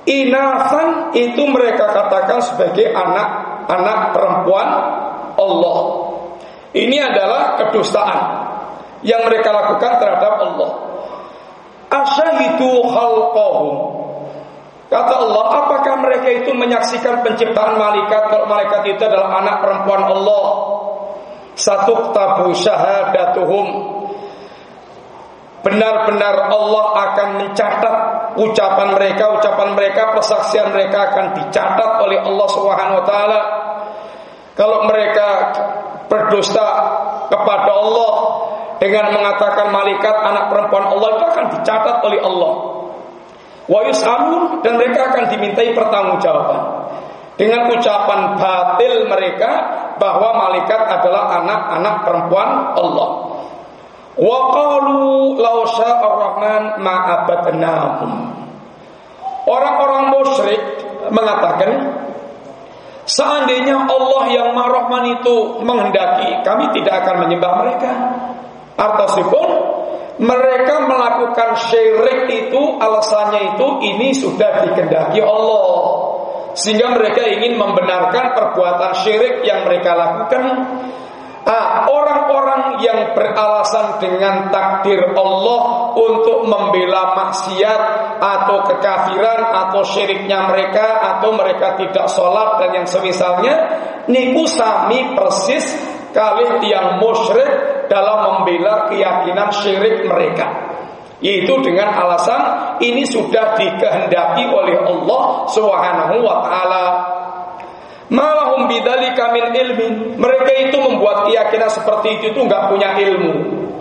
inasan itu mereka katakan sebagai anak-anak perempuan Allah ini adalah kedustaan yang mereka lakukan terhadap Allah asyahidu khalqahum Kata Allah, apakah mereka itu menyaksikan penciptaan malaikat kalau malaikat itu adalah anak perempuan Allah? Satu tabu syahadatuhum. Benar-benar Allah akan mencatat ucapan mereka, ucapan mereka, persaksian mereka akan dicatat oleh Allah Subhanahu wa taala. Kalau mereka berdusta kepada Allah dengan mengatakan malaikat anak perempuan Allah itu akan dicatat oleh Allah. Wa yus'alun dan mereka akan dimintai pertanggungjawaban dengan ucapan batil mereka bahwa malaikat adalah anak-anak perempuan Allah. Wa qalu law rahman ma Orang-orang musyrik mengatakan seandainya Allah yang Mar-Rahman itu menghendaki, kami tidak akan menyembah mereka. Artosipun mereka melakukan syirik itu alasannya itu ini sudah dikendaki Allah sehingga mereka ingin membenarkan perbuatan syirik yang mereka lakukan Ah, orang-orang yang beralasan dengan takdir Allah untuk membela maksiat atau kekafiran atau syiriknya mereka atau mereka tidak sholat dan yang semisalnya niku sami persis kali yang musyrik dalam membela keyakinan syirik mereka. Yaitu dengan alasan ini sudah dikehendaki oleh Allah Subhanahu wa taala Malahum bidali kamil ilmin. Mereka itu membuat keyakinan seperti itu itu nggak punya ilmu.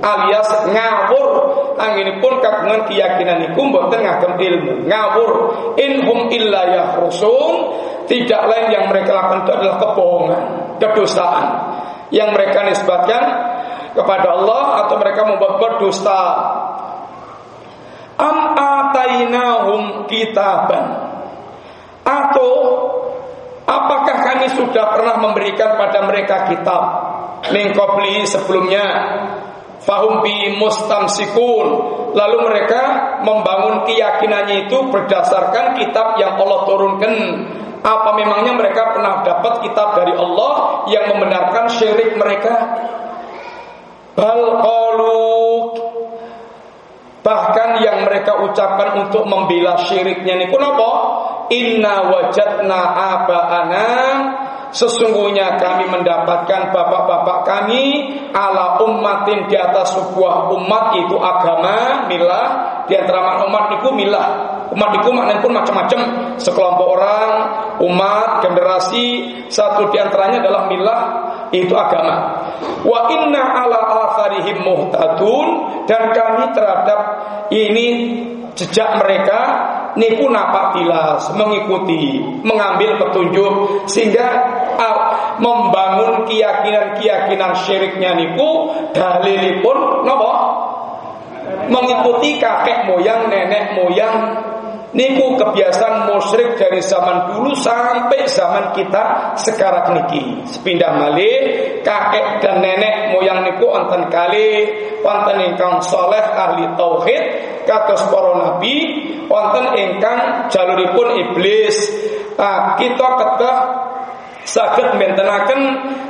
Alias ngawur. Angin pun kagungan keyakinan itu mboten ngagem ilmu. Ngawur. Inhum illa yahrusun. Tidak lain yang mereka lakukan itu adalah kebohongan kedustaan yang mereka nisbatkan kepada Allah atau mereka membuat berdusta. Am atainahum kitaban. Atau apakah kami sudah pernah memberikan pada mereka kitab? Mengkopli sebelumnya. Fahum bi mustamsikun. Lalu mereka membangun keyakinannya itu berdasarkan kitab yang Allah turunkan. Apa memangnya mereka pernah dapat kitab dari Allah yang membenarkan syirik mereka? Bal bahkan yang mereka ucapkan untuk membela syiriknya ini kenapa? Inna wajadna aba'ana Sesungguhnya kami mendapatkan bapak-bapak kami ala ummatin di atas sebuah umat itu agama, milah di antara umat itu milah. Umat itu maknanya pun macam-macam, sekelompok orang, umat, generasi, satu di antaranya adalah milah itu agama. Wa inna ala atharihim muhtadun dan kami terhadap ini jejak mereka niku napak tilas mengikuti mengambil petunjuk sehingga uh, membangun keyakinan-keyakinan syiriknya niku dalilipun napa mengikuti kakek moyang nenek moyang Niku kebiasaan musyrik dari zaman dulu sampai zaman kita sekarang niki. Sepindah malih kakek dan nenek moyang niku wonten kali wonten ingkang soleh ahli tauhid kados para nabi wonten ingkang jaluripun iblis. Nah, kita kedah sakit mentenaken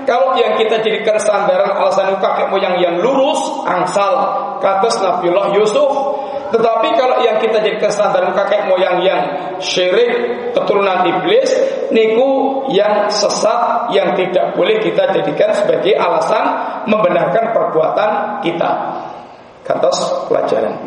kalau yang kita jadikan sandaran alasan kakek moyang yang lurus angsal kados Nabiullah Yusuf tetapi kalau yang kita jadikan standar kakek moyang yang syirik keturunan iblis, niku yang sesat yang tidak boleh kita jadikan sebagai alasan membenarkan perbuatan kita. Kantos pelajaran.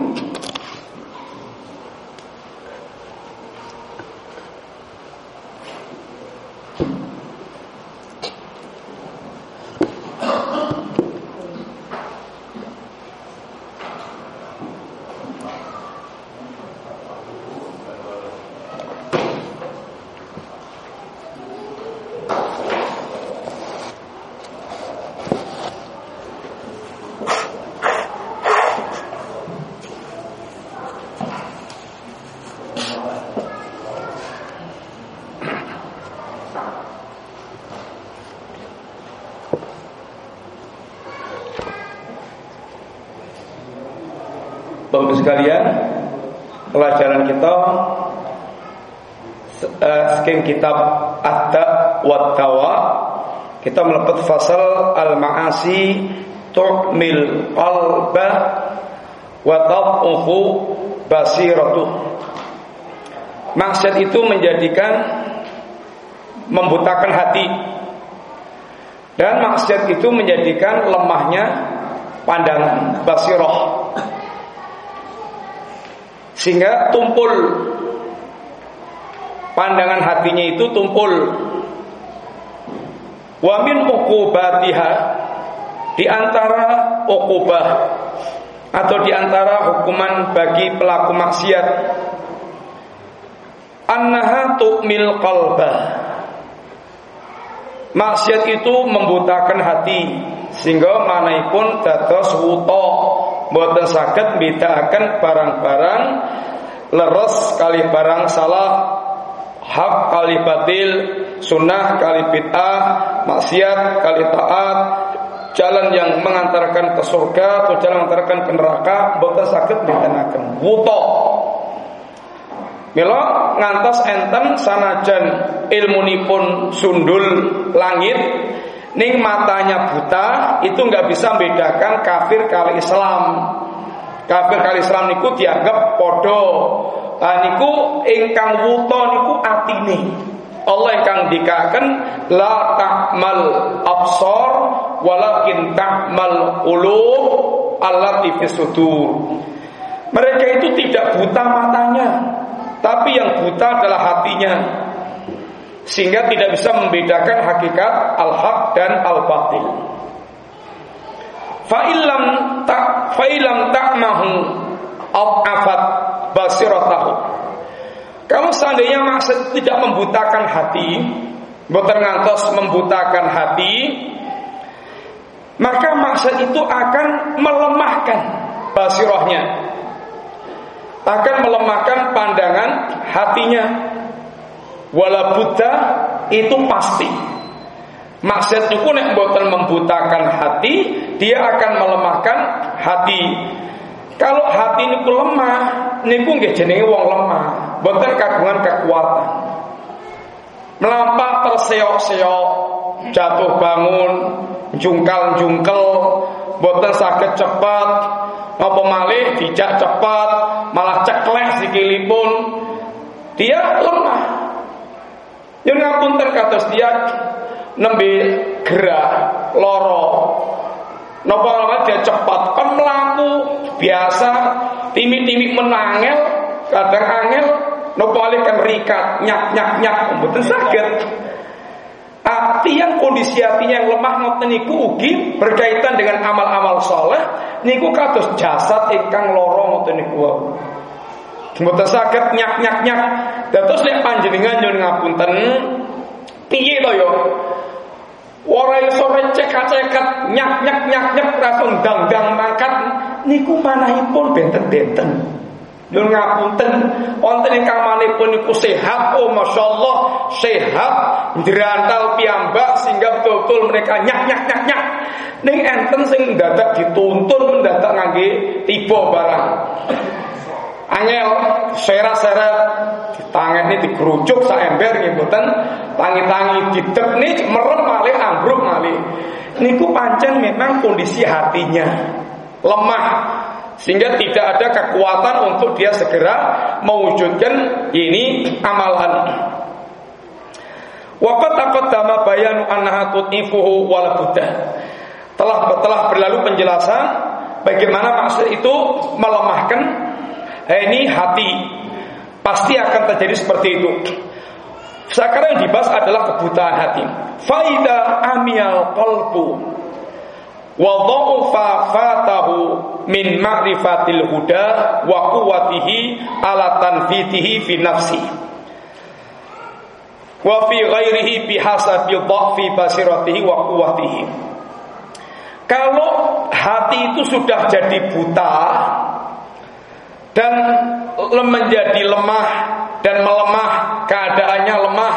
Sekalian, pelajaran kita uh, skin kitab wa Tawa. Kita melepas fasal al-ma'asi tu'mil qalba wa tab'uhu basiratu. Maksud itu menjadikan membutakan hati. Dan maksiat itu menjadikan lemahnya pandangan basiroh sehingga tumpul. Pandangan hatinya itu tumpul. Wamin ukubatiha di antara ukubah atau di antara hukuman bagi pelaku maksiat. Annaha tu'mil qalba maksiat itu membutakan hati. Sehingga manaipun dados wuto boten saged bedakan barang-barang leres kali barang salah hak kali batil sunnah kali bid'ah maksiat kali taat jalan yang mengantarkan ke surga atau jalan mengantarkan ke neraka boten sakit bedakan wuto. Mila ngantos enten sanajan ilmunipun sundul langit ning matanya buta itu nggak bisa membedakan kafir kali Islam. Kafir kali Islam niku dianggap podo. Nah, niku ingkang wuto niku atine. Allah ingkang dikaken la ta'mal absor walakin ta'mal qulub allati fisudur. Mereka itu tidak buta matanya, tapi yang buta adalah hatinya sehingga tidak bisa membedakan hakikat al-haq dan al-batil. Fa'ilam tak fa'ilam ta'mahu afat basiratahu. Kalau seandainya maksud tidak membutakan hati, bukan ngantos membutakan hati, maka maksud itu akan melemahkan basirohnya, akan melemahkan pandangan hatinya, wala buta itu pasti. Maksud itu nek boten membutakan hati dia akan melemahkan hati. Kalau hati niku lemah niku nggih jenenge wong lemah. Boten kagungan kekuatan. Melampak terseok-seok jatuh bangun jungkal-jungkel boten sakit cepat. Apa malih dijak cepat malah ceklek sikilipun. Dia lemah Yang ngapunten kados dia nembe gerah loro. Napa lama dia cepat kan melaku biasa timik-timik menangel kadang angel napa kan rikat nyak nyak nyak mboten saged. Hati yang kondisi hatinya yang lemah ngoten niku ugi berkaitan dengan amal-amal soleh niku kados jasad ingkang loro ngoten niku. Mboten saged nyak-nyak-nyak. Dados nek panjenengan nyuwun ngapunten, piye to yo? Ora iso recek-cekat nyak-nyak-nyak-nyak langsung dang-dang mangkat niku manahipun benten-benten. Nyuwun ngapunten, wonten ingkang manipun niku sehat, oh masyaallah, sehat, ndrantal piyambak sehingga betul-betul mereka nyak-nyak-nyak-nyak. Ning enten sing dadak dituntun mendadak ngangge tiba barang. Angel seret-seret tangan ini dikerucuk ember gitu kan tangi-tangi nih merem malih ambruk malih. Niku pancen memang kondisi hatinya lemah sehingga tidak ada kekuatan untuk dia segera mewujudkan ini amalan. Waqat taqaddama bayanu annaha tud'ifuhu wal Telah telah berlalu penjelasan bagaimana maksud itu melemahkan ini hati pasti akan terjadi seperti itu. Sekarang yang dibahas adalah kebutaan hati. Faida amiyal qalbu wa dha'ufa fatahu min ma'rifatil huda wa quwwatihi ala tanfitihi fi nafsi wa fi ghairihi bihasabi dha'fi basiratihi wa quwwatihi kalau hati itu sudah jadi buta dan menjadi lemah dan melemah keadaannya lemah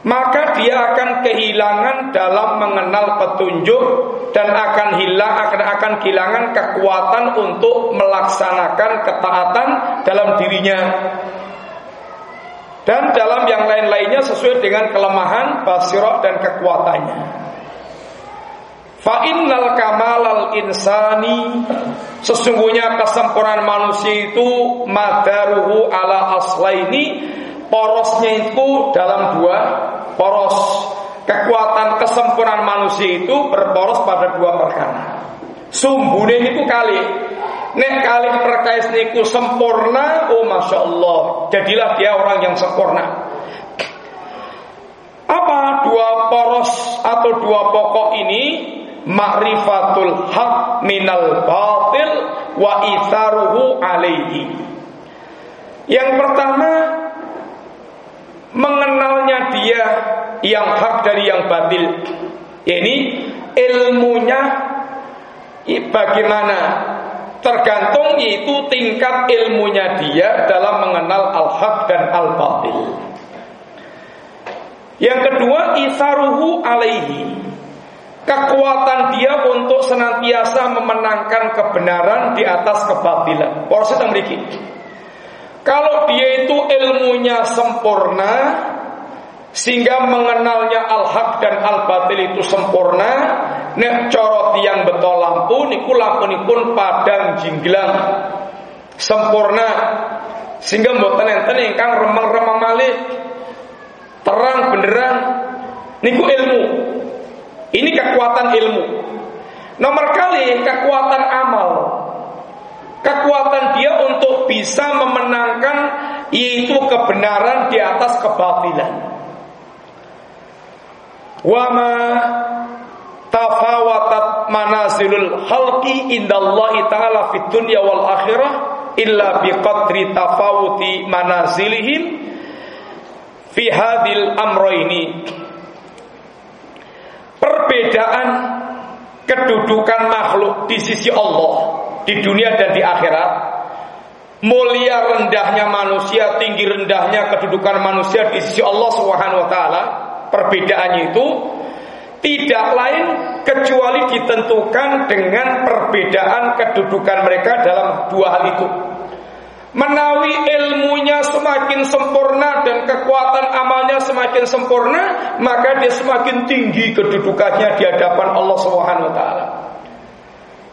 maka dia akan kehilangan dalam mengenal petunjuk dan akan hilang akan akan kehilangan kekuatan untuk melaksanakan ketaatan dalam dirinya dan dalam yang lain-lainnya sesuai dengan kelemahan basirah dan kekuatannya. Fa innal kamalal insani sesungguhnya kesempurnaan manusia itu madaruhu ala aslaini porosnya itu dalam dua poros kekuatan kesempurnaan manusia itu berporos pada dua perkara. Sumbune itu kali Nek kali perkais niku sempurna, oh masya Allah, jadilah dia orang yang sempurna. Apa dua poros atau dua pokok ini? Ma'rifatul haq minal batil wa itharuhu alaihi. Yang pertama, mengenalnya dia yang hak dari yang batil. Ini ilmunya bagaimana Tergantung itu tingkat ilmunya dia dalam mengenal al-haq dan al-batil. Yang kedua, isaruhu alaihi. Kekuatan dia untuk senantiasa memenangkan kebenaran di atas kebatilan. Proses yang memiliki. Kalau dia itu ilmunya sempurna, sehingga mengenalnya al-haq dan al-batil itu sempurna, nek corot yang betul lampu niku lampu pun padang jinglang sempurna. Sehingga mboten enten ingkang remang-remang malih. Terang benderang niku ilmu ini kekuatan ilmu. Nomor kali kekuatan amal. Kekuatan dia untuk bisa memenangkan yaitu kebenaran di atas kebatilan. Wama tafawatat manazilul khalqi indallahi ta'ala fid dunya wal akhirah illa biqadri tafawuti manazilihim fi hadil amroini perbedaan kedudukan makhluk di sisi Allah di dunia dan di akhirat mulia rendahnya manusia tinggi rendahnya kedudukan manusia di sisi Allah Subhanahu wa taala perbedaannya itu tidak lain kecuali ditentukan dengan perbedaan kedudukan mereka dalam dua hal itu. Menawi ilmunya semakin sempurna dan kekuatan amalnya semakin sempurna, maka dia semakin tinggi kedudukannya di hadapan Allah Subhanahu wa taala.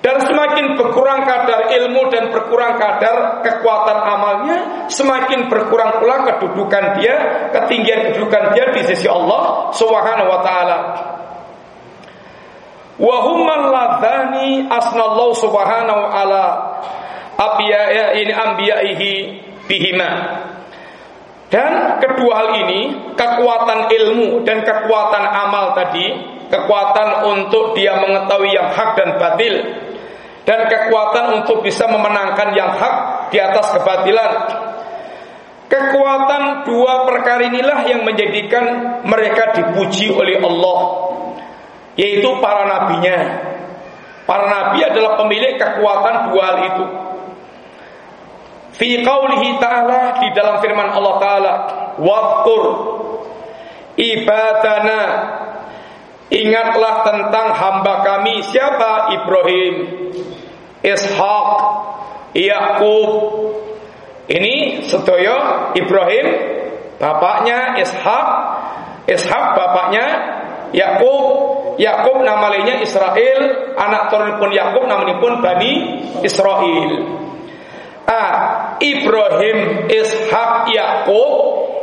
Dan semakin berkurang kadar ilmu dan berkurang kadar kekuatan amalnya, semakin berkurang pula kedudukan dia, ketinggian kedudukan dia di sisi Allah Subhanahu wa taala. Wahumman ladhani asnallahu subhanahu ala abiyaya ini ambiyaihi bihima. Dan kedua hal ini, kekuatan ilmu dan kekuatan amal tadi, kekuatan untuk dia mengetahui yang hak dan batil, dan kekuatan untuk bisa memenangkan yang hak di atas kebatilan. Kekuatan dua perkara inilah yang menjadikan mereka dipuji oleh Allah yaitu para nabinya. Para nabi adalah pemilik kekuatan dua hal itu. Fi qaulihi ta'ala di dalam firman Allah taala, "Waqur ibadana" Ingatlah tentang hamba kami siapa? Ibrahim, Ishak, Yakub. Ini sedaya Ibrahim bapaknya Ishak, Ishak bapaknya Yakub, Yakub nama lainnya Israel, anak turun pun Yakub namanya pun Bani Israel. Ah, Ibrahim, Ishak, Yakub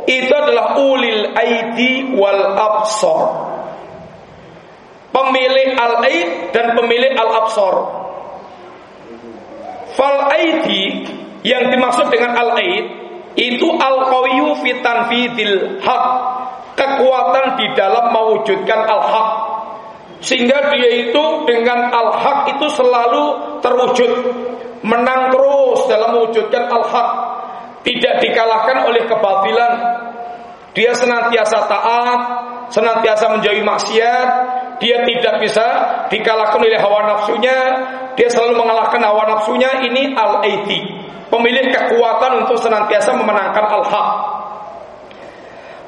itu adalah ulil aidi wal absor. Pemilik al-aid dan pemilik al-absor. Fal aidi yang dimaksud dengan al-aid itu al-qawiyu fitan fidil haq kekuatan di dalam mewujudkan al-haq sehingga dia itu dengan al-haq itu selalu terwujud menang terus dalam mewujudkan al-haq. Tidak dikalahkan oleh kebatilan. Dia senantiasa taat senantiasa menjauhi maksiat. Dia tidak bisa dikalahkan oleh hawa nafsunya. Dia selalu mengalahkan hawa nafsunya. Ini al-aiti. Pemilik kekuatan untuk senantiasa memenangkan al-haq.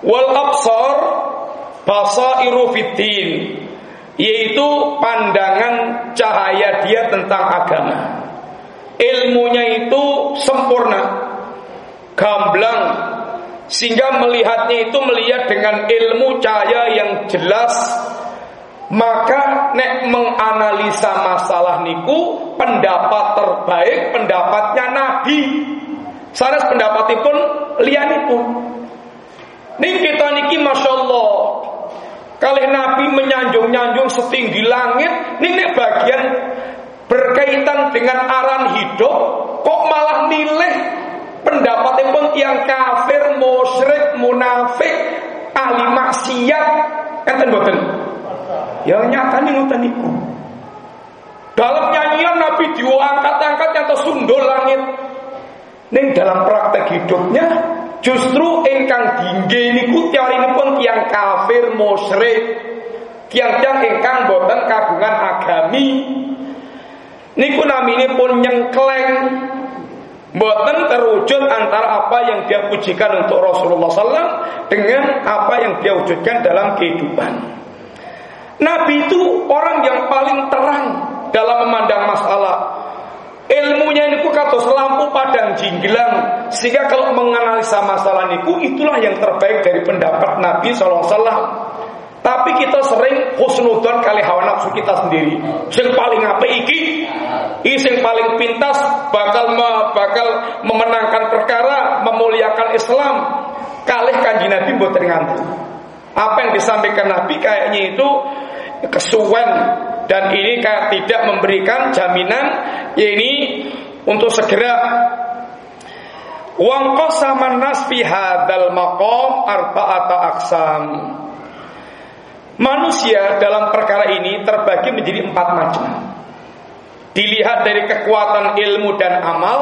Wal absar basairu fiddin. Yaitu pandangan cahaya dia tentang agama. Ilmunya itu sempurna, gamblang, sehingga melihatnya itu melihat dengan ilmu cahaya yang jelas. Maka nek menganalisa masalah niku pendapat terbaik pendapatnya Nabi. Sanes pendapatipun lianipun. Nih kita niki masya Allah Kali Nabi menyanjung-nyanjung setinggi langit Ini bagian berkaitan dengan aran hidup Kok malah milih pendapat yang kafir, musyrik, munafik, ahli maksiat Enten boten Ya nih ngoten niku dalam nyanyian Nabi diangkat-angkat yang tersundul langit. Ning dalam praktek hidupnya justru ingkang tinggi niku pun tiang kafir musyrik. Tiang-tiang ingkang boten kagungan agami. Niku pun nyengkleng Boten terwujud antara apa yang dia pujikan untuk Rasulullah SAW dengan apa yang dia wujudkan dalam kehidupan. Nabi itu orang yang paling terang dalam memandang masalah. Ilmunya ini kados lampu padang jinggilang sehingga kalau menganalisa masalah niku itulah yang terbaik dari pendapat Nabi SAW. Tapi kita sering husnudon kali hawa nafsu kita sendiri. Yang paling apa iki? Iki paling pintas bakal me, bakal memenangkan perkara, memuliakan Islam. Kalih kanji Nabi buat nganti. Apa yang disampaikan Nabi kayaknya itu kesuwen dan ini tidak memberikan jaminan ya ini untuk segera Wang qasama nas fi hadzal maqam arba'ata aksam. Manusia dalam perkara ini terbagi menjadi empat macam. Dilihat dari kekuatan ilmu dan amal,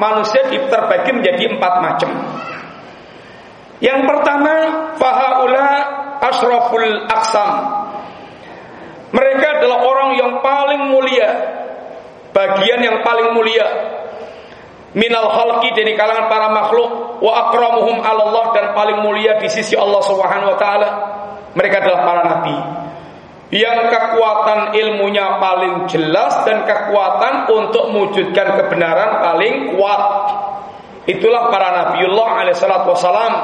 manusia terbagi menjadi empat macam. Yang pertama, fahaula asraful aksam. Mereka adalah orang yang paling mulia Bagian yang paling mulia Minal khalqi dari kalangan para makhluk Wa akramuhum Allah dan paling mulia di sisi Allah subhanahu wa ta'ala Mereka adalah para nabi. Yang kekuatan ilmunya paling jelas Dan kekuatan untuk mewujudkan kebenaran paling kuat. Itulah para nabiullah alaihissalatu wassalam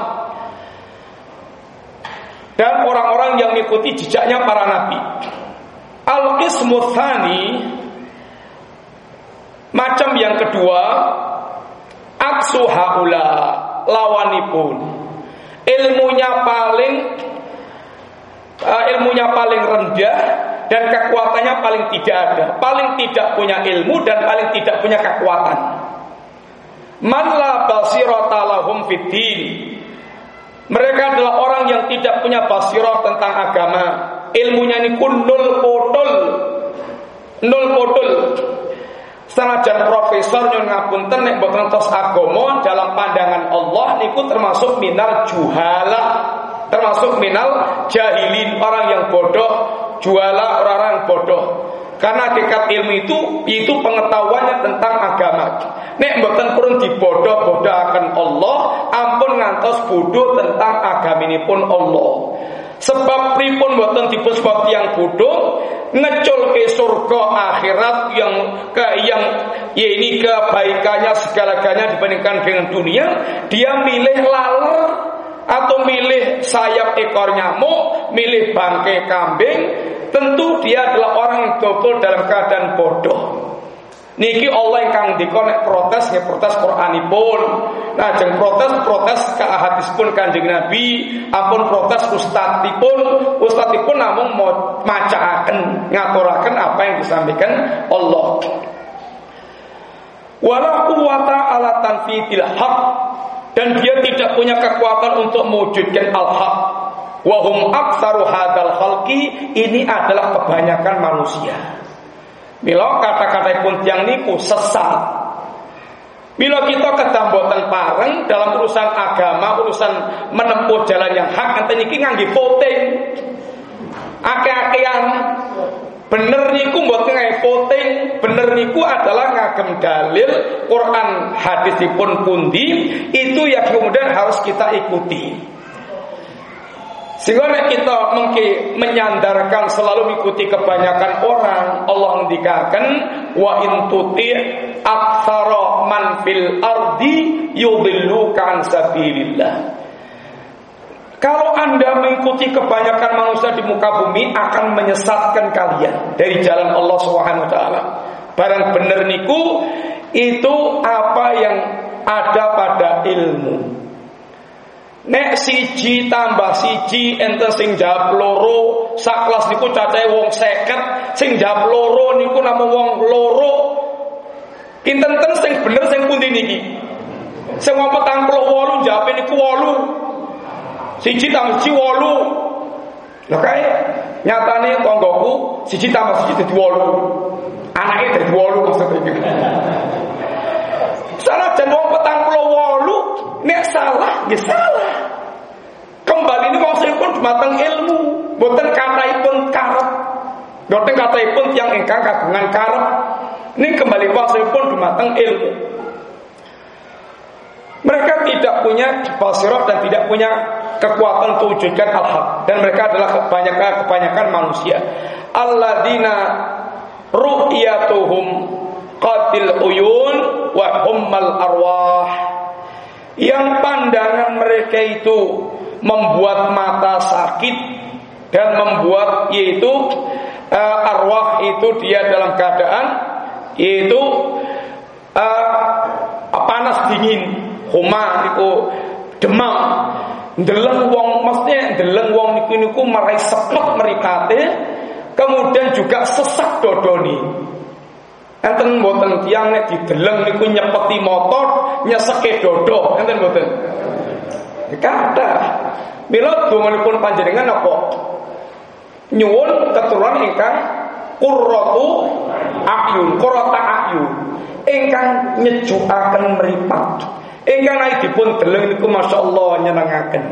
dan orang-orang yang mengikuti jejaknya para nabi. Al-qismu macam yang kedua aksu haula lawanipun. Ilmunya paling uh, ilmunya paling rendah dan kekuatannya paling tidak ada. Paling tidak punya ilmu dan paling tidak punya kekuatan. Man la basirata lahum fiddin. Mereka adalah orang yang tidak punya basirah tentang agama. Ilmunya ini pun nol potol nol potol Sanajan profesor nyun ngapunten nek boten tos agama dalam pandangan Allah niku termasuk minal juhala, termasuk minal jahilin orang yang bodoh, juala orang yang bodoh. Karena dekat ilmu itu itu pengetahuannya tentang agama. Nek mboten purun dibodoh-bodohaken Allah, ampun ngantos bodoh tentang agama ini pun Allah. Sebab pripun boten dipun sebab yang bodoh ngecul ke surga akhirat yang ke yang ya ini kebaikannya segala-galanya dibandingkan dengan dunia, dia milih laler atau milih sayap ekor nyamuk, milih bangkai kambing, tentu dia adalah orang yang double dalam keadaan bodoh. Niki Allah yang kang dikonek protes ya protes Quranipun. Nah jeng protes protes ke pun kanjeng Nabi, ampun protes ustadipun, ustadipun namun macaaken ngaturaken apa yang disampaikan Allah. Wala quwata ala tanfidil haq dan dia tidak punya kekuatan untuk mewujudkan al-haq. Wahum aksaru hadal khalqi ini adalah kebanyakan manusia. Bila kata-kata pun tiang niku sesat. Bila kita ketambotan pareng dalam urusan agama, urusan menempuh jalan yang hak, nanti niki nganggi voting. Ake-akean Bener niku ngai voting, bener niku adalah ngagem dalil Quran hadisipun pundi itu yang kemudian harus kita ikuti. Sehingga kita mungkin menyandarkan selalu mengikuti kebanyakan orang, Allah ngendikakan wa in tuti aktsara man fil ardi yudilluka sabilillah. Kalau Anda mengikuti kebanyakan manusia di muka bumi akan menyesatkan kalian dari jalan Allah Subhanahu taala. Barang bener niku itu apa yang ada pada ilmu. Nek siji tambah siji enten sing jawab loro, sak kelas niku cacahe wong 50, sing jawab loro niku namung wong loro. Kinten-ten sing bener sing pundi niki? Sing wong 48 jawabe niku 8. Siji tambah siji 8. Lah kae nyatane tanggoku siji tambah siji dadi 8. Anake dadi 8 maksudnya. Salah jan wong 48 nek salah nggih salah. Kembali ini wong pun dumateng ilmu, boten pun karep. Boten pun yang ingkang kagungan karep. Ini kembali wong pun dumateng ilmu. Mereka tidak punya basirat dan tidak punya kekuatan untuk wujudkan al-haq dan mereka adalah kebanyakan kebanyakan manusia. Alladzina ru'yatuhum qatil uyun wa hummal arwah. Yang pandangan mereka itu membuat mata sakit dan membuat yaitu uh, arwah itu dia dalam keadaan yaitu uh, panas dingin huma itu demam ndeleng wong mestinya ndeleng wong niku niku marai sepet meripate kemudian juga sesak dodoni enten mboten tiang nek dideleng niku nyepeti motor nyeseke dodo enten mboten Kata Mila donganipun panjenengan apa? Nyuwun keturunan ingkang qurratu ayun, qurrata ayun. Ingkang nyejukaken mripat. Ingkang naik dipun deleng niku masyaallah nyenengaken.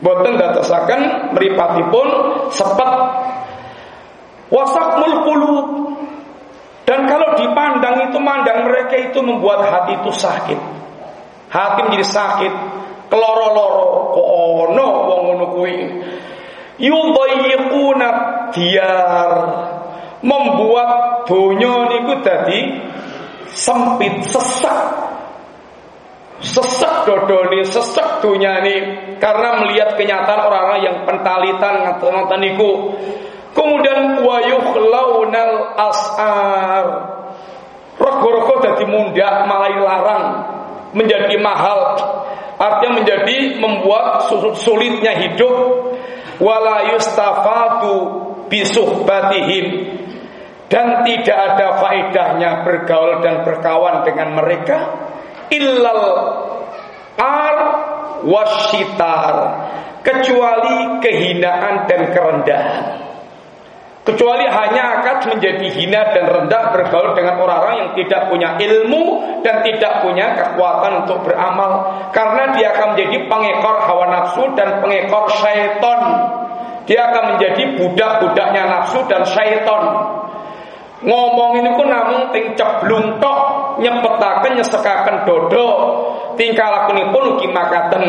Boten dadosaken mripatipun sepet wasakmul qulub. Dan kalau dipandang itu mandang mereka itu membuat hati itu sakit. Hati menjadi sakit, keloro-loro kok ono wong ngono kuwi yudayyiquna diyar membuat donya niku dadi sempit sesak dodone sesak nih karena melihat kenyataan orang-orang yang pentalitan ngoten niku. Kemudian wayukhlaunal asar. Rego-rego dadi mundak malah larang menjadi mahal. Artinya menjadi membuat sulitnya hidup. Wala yustafatu bisuhbatihim. Dan tidak ada faedahnya bergaul dan berkawan dengan mereka illal ar wasyitar kecuali kehinaan dan kerendahan Kecuali hanya akan menjadi hina dan rendah bergaul dengan orang-orang yang tidak punya ilmu dan tidak punya kekuatan untuk beramal. Karena dia akan menjadi pengekor hawa nafsu dan pengekor syaiton. Dia akan menjadi budak-budaknya nafsu dan syaiton. Ngomong ini pun namun ting ceblung tok nyepetaken nyesekaken dodo tingkah lakunipun ugi makaten.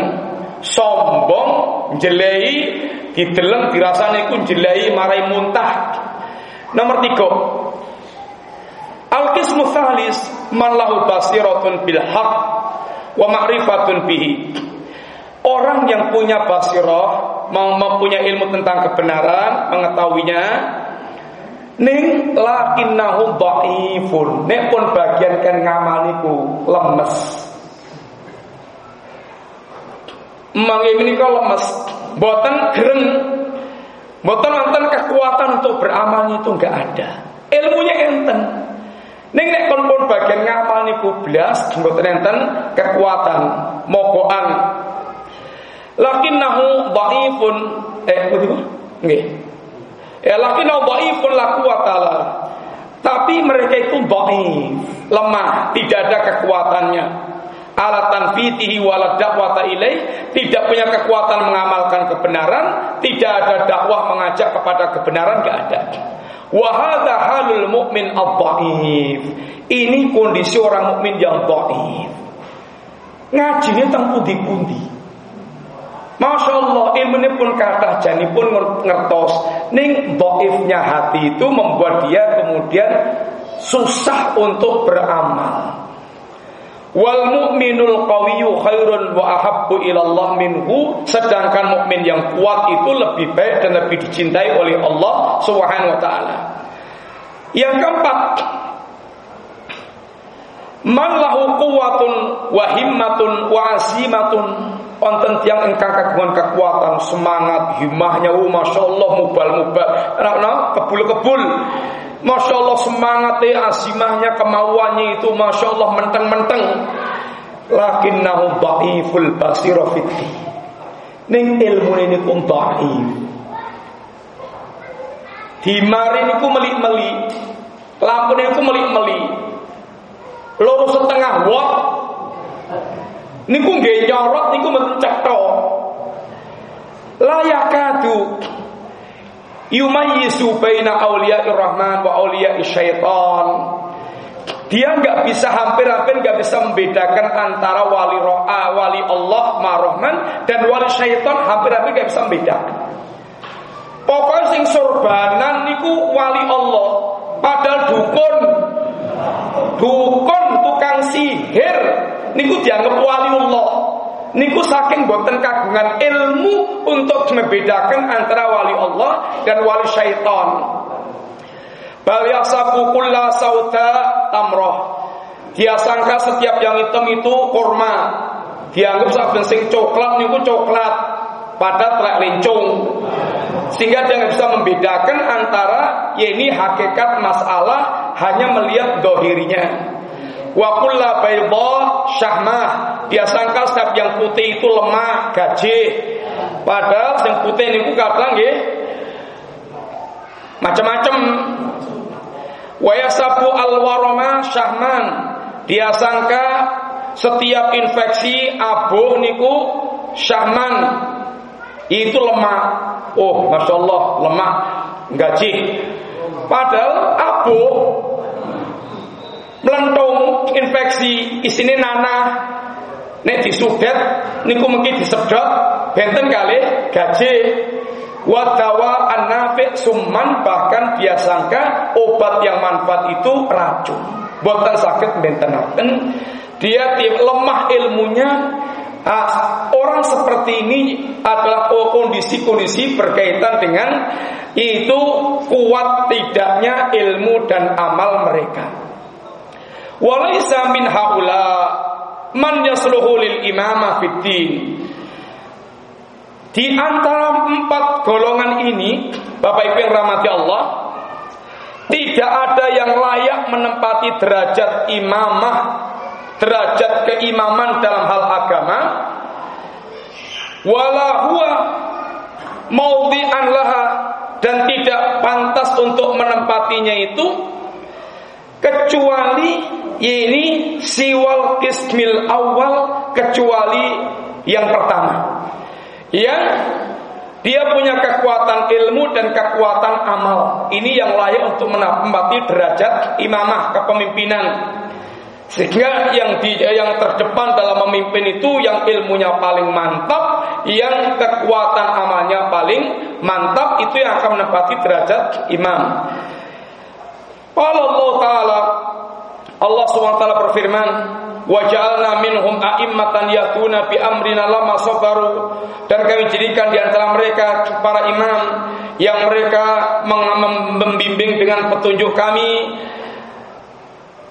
Sombong jelei dideleng dirasane iku jelai marai muntah. Nomor tiga. Al qismu thalis man lahu basiratun bil haq wa ma'rifatun bihi. Orang yang punya basirah mempunyai ilmu tentang kebenaran mengetahuinya ning lakinnahu dhaifun. Nek pun bagian kan ngamaliku lemes. Mangi menika lemes. Boten gereng. Boten nonton kekuatan untuk beramalnya itu enggak ada. Ilmunya enten. Ning nek kon pun bagian ngamal niku blas mboten enten kekuatan mogoan. Lakinnahu dhaifun. Eh Nggih. Ya lakinnahu dhaifun la quwatala. Tapi mereka itu dhaif, lemah, tidak ada kekuatannya. Ala tanfitihi wala dakwata ilaih tidak punya kekuatan mengamalkan kebenaran tidak ada dakwah mengajak kepada kebenaran enggak ada. Wa hadza halul mu'min adh ini kondisi orang mukmin yang dhaif. Ngajinya tentang pundi-pundi Masya Allah ini pun kata jani pun ngertos. Ning doifnya hati itu membuat dia kemudian susah untuk beramal. Wal mu'minul qawiyyu khairun wa ahabbu ilallah minhu. Sedangkan mukmin yang kuat itu lebih baik dan lebih dicintai oleh Allah Subhanahu wa taala. Yang keempat, Man lahu quwwatun wa himmatun wa asimatun Wonten tiang engkang kagungan kekuatan, semangat, himmahnya, oh, masya Allah, mubal-mubal, nah, kebul-kebul, masya Allah semangatnya, asimahnya, kemauannya itu, masya Allah menteng-menteng. nahu dhaiful basira fitri. Ning ilmu ini pun dhaif. Di mari niku melik-meli, lampu niku melik-meli, loro setengah watt niku nggih nyorot niku mboten cetha. La yakadu yumayyisu baina auliya rahman wa auliya syaitan. Dia nggak bisa hampir-hampir nggak bisa membedakan antara wali roa, wali Allah marahman dan wali syaitan hampir-hampir nggak bisa membedakan. Pokoknya sing sorbanan niku wali Allah, padahal dukun. Dukun tukang sihir niku dianggap wali Allah. Niku saking boten kagungan ilmu untuk membedakan antara wali Allah dan wali syaitan. Bal yasabu kulla sauta tamroh. Dia sangka setiap yang hitam itu kurma. Dianggap saben sing coklat niku coklat, pada telak lencung. Sehingga dia nggak bisa membedakan antara ya ini hakikat masalah hanya melihat dohirinya. Wa kulla bayda syahmah. Dia sangka setiap yang putih itu lemah, gaji. Padahal yang putih ini kadang nggih macam-macam. Wa yasabu alwarama syahman. Dia sangka setiap infeksi abu niku syahman itu lemah. Oh, masya Allah lemah, gaji. Padahal abu melentung infeksi isine nanah. Nek disudet niku mungkin disedot benten kali gaji. Wadawa anafik summan bahkan dia sangka obat yang manfaat itu racun. Buatan sakit bentenaken. Dia lemah ilmunya. Ah, orang seperti ini adalah kondisi-kondisi berkaitan dengan itu kuat tidaknya ilmu dan amal mereka. Walaisa min haula. Man yasluhu lil imamah fiddin. Di antara empat golongan ini, Bapak Ibu yang rahmati Allah, tidak ada yang layak menempati derajat imamah derajat keimaman dalam hal agama. Wala huwa maudhi'an laha dan tidak pantas untuk menempatinya itu kecuali ini siwal kismil awal kecuali yang pertama. Yang dia punya kekuatan ilmu dan kekuatan amal. Ini yang layak untuk menempati derajat imamah kepemimpinan. Sehingga yang di, yang terdepan dalam memimpin itu yang ilmunya paling mantap, yang kekuatan amalnya paling mantap itu yang akan menempati derajat imam. Kalau Allah Taala Allah SWT berfirman, "Wa minhum a'immatan yatuna bi amrina lama sabaru." Dan kami jadikan di antara mereka para imam yang mereka membimbing dengan petunjuk kami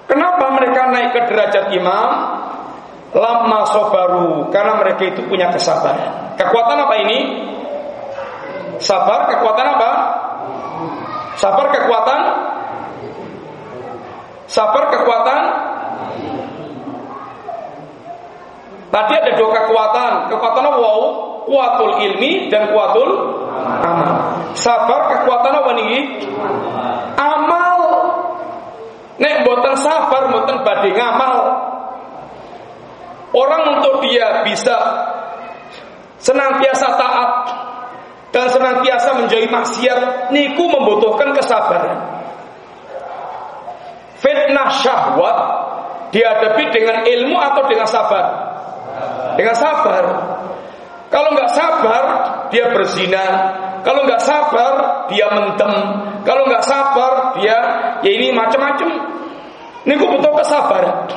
Kenapa mereka naik ke derajat imam? Lama sobaru Karena mereka itu punya kesabaran Kekuatan apa ini? Sabar kekuatan apa? Sabar kekuatan Sabar kekuatan Tadi ada dua kekuatan Kekuatan wow Kuatul ilmi dan kuatul amal Sabar kekuatan apa nih? Amal Nek boten sabar, boten badhe ngamal. Orang untuk dia bisa senantiasa taat dan senantiasa menjauhi maksiat, niku membutuhkan kesabaran. Fitnah syahwat dihadapi dengan ilmu atau dengan sabar? Dengan sabar. Kalau nggak sabar, dia berzina. Kalau nggak sabar, dia mentem. Kalau nggak sabar, dia ya ini macam-macam. Ini butuh kesabaran.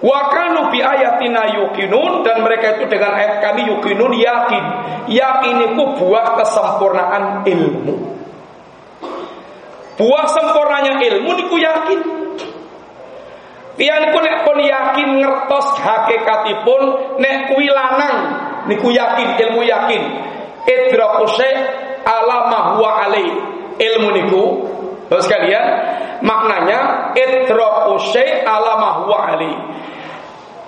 Wa kanu bi ayatina yuqinun dan mereka itu dengan ayat kami yuqinun yakin. Yakin itu buah kesempurnaan ilmu. Buah sempurnanya ilmu niku yakin. Tiang niku nek pun yakin ngertos hakikatipun nek kuwi lanang niku yakin ilmu yakin. Idraku ala ma huwa alai. Ilmu niku Terus kalian maknanya idraku ala ma huwa alai.